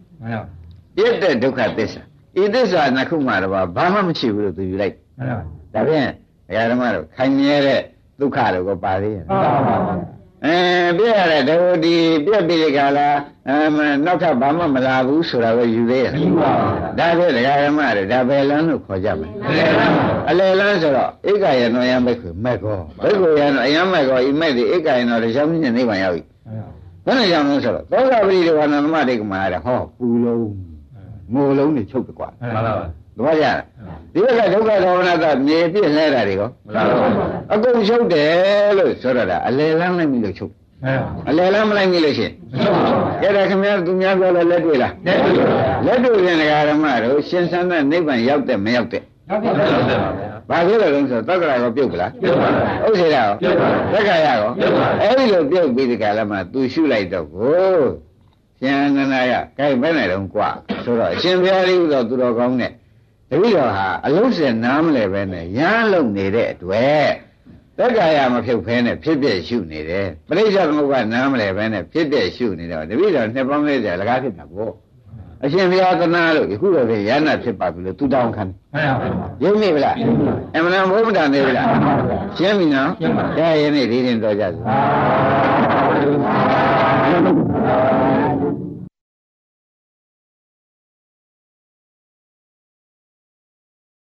ပြတ်တဲ့ဒုက္ခသစ္စာဤသစ္စာနှစ်ခုမှတော့ဘာမှမရှိဘူးလို့သူယူလိုက်ဒါဖြင့်ဒကာဓမ္မတို့ခိုင်မြဲတဲ့ ဒုက္ခတို့ကိုပါသေးရဲ့အဲပြည့်ရတဲ့ဒုဒီပြည့်ပြီးကြလားအမနောက်ထပ်ဘာမှမလာဘူးဆိုတာကိုယူသေးရဲ့ဒါဖြင့်ဒကာဓမ္မတို့ဒါဘယ်လန်းလို့ခေါ်ကြမလဲအလယ်လန်းဆိုတော့ဧကယေနောယံဘိက္ခုမဲ့ကောဘိက္ခုယံတော့အယံမဲ့ကောဤမဲ့ဒီဧကယေနောတရားမြင့်နိဗ္ဗာန်ရောက်ပြီဘယ်နဲ့ကြောင့်လဲဆိုတော့သောတာပတိဒေဝနာသမတိကမာရဟောပူလုံးငိုလုံးနေချုပ်တယ်ကွာမှန်ပါပါ သဘောကျလားဒီဘက်ကဒုက္ခဒေါမနကမြေပြည့်လဲတာတွေကော မှန်ပါပါ အကုန်ချုပ်တယ်လို့ဆိုတော့ဒါအလယ်လန်းလိုက်ပြီလို့ချုပ်အလယ်လန်းမလိုက်ပြီလို့ရှိရင်ကြတဲ့ခင်ဗျားသူများပြောလဲလက်တွေ့လားလက်တွေ့ရင်ဒကာဓမ္မတို့ရှင်သန်တဲ့နိဗ္ဗာန်ရောက်တဲ့မရောက်တဲ့ဘာဖြစ်လို့လဲဆိုတော့တက္ကရာကောပြုတ်ပလားဥစ္စေရာကောတက္ကရာကောအဲ့ဒီလိုပြုတ်ပြီးဒီကလာမှသူရှုလိုက်တော့ကိုရှင်အနန္ဒာယကြိုက်ပဲနဲ့တော့กว่าဆိုတော့အရှင်ဘုရားလေးဥသောသူတော်ကောင်းနဲ့ တပည့်တော်ဟာအလုံးစင်နားမလဲပဲနဲ့ရမ်းလုံနေတဲ့အတွက်တက္ကရာမဖြုတ်ဖဲနဲ့ဖြစ်ပြရှုနေတယ်ပရိစ္ဆေသမုပ္ပါနားမလဲပဲနဲ့ဖြစ်ပြရှုနေတော့တပည့်တော်နှစ်ပေါင်းလေးကြာလကားဖြစ်တာပေါ့အရှင်ဘုရားသနာလို့ယခုတော့ဖြင့်ရဟနာဖြစ်ပါပြီလို့သူတောင်းခံတယ်ရင်းမိဗလားအမှန်ဘုရားနေဗလားရှင်းပြီနော်ဒါရင်းနေဒီရင်တော်ကြစို့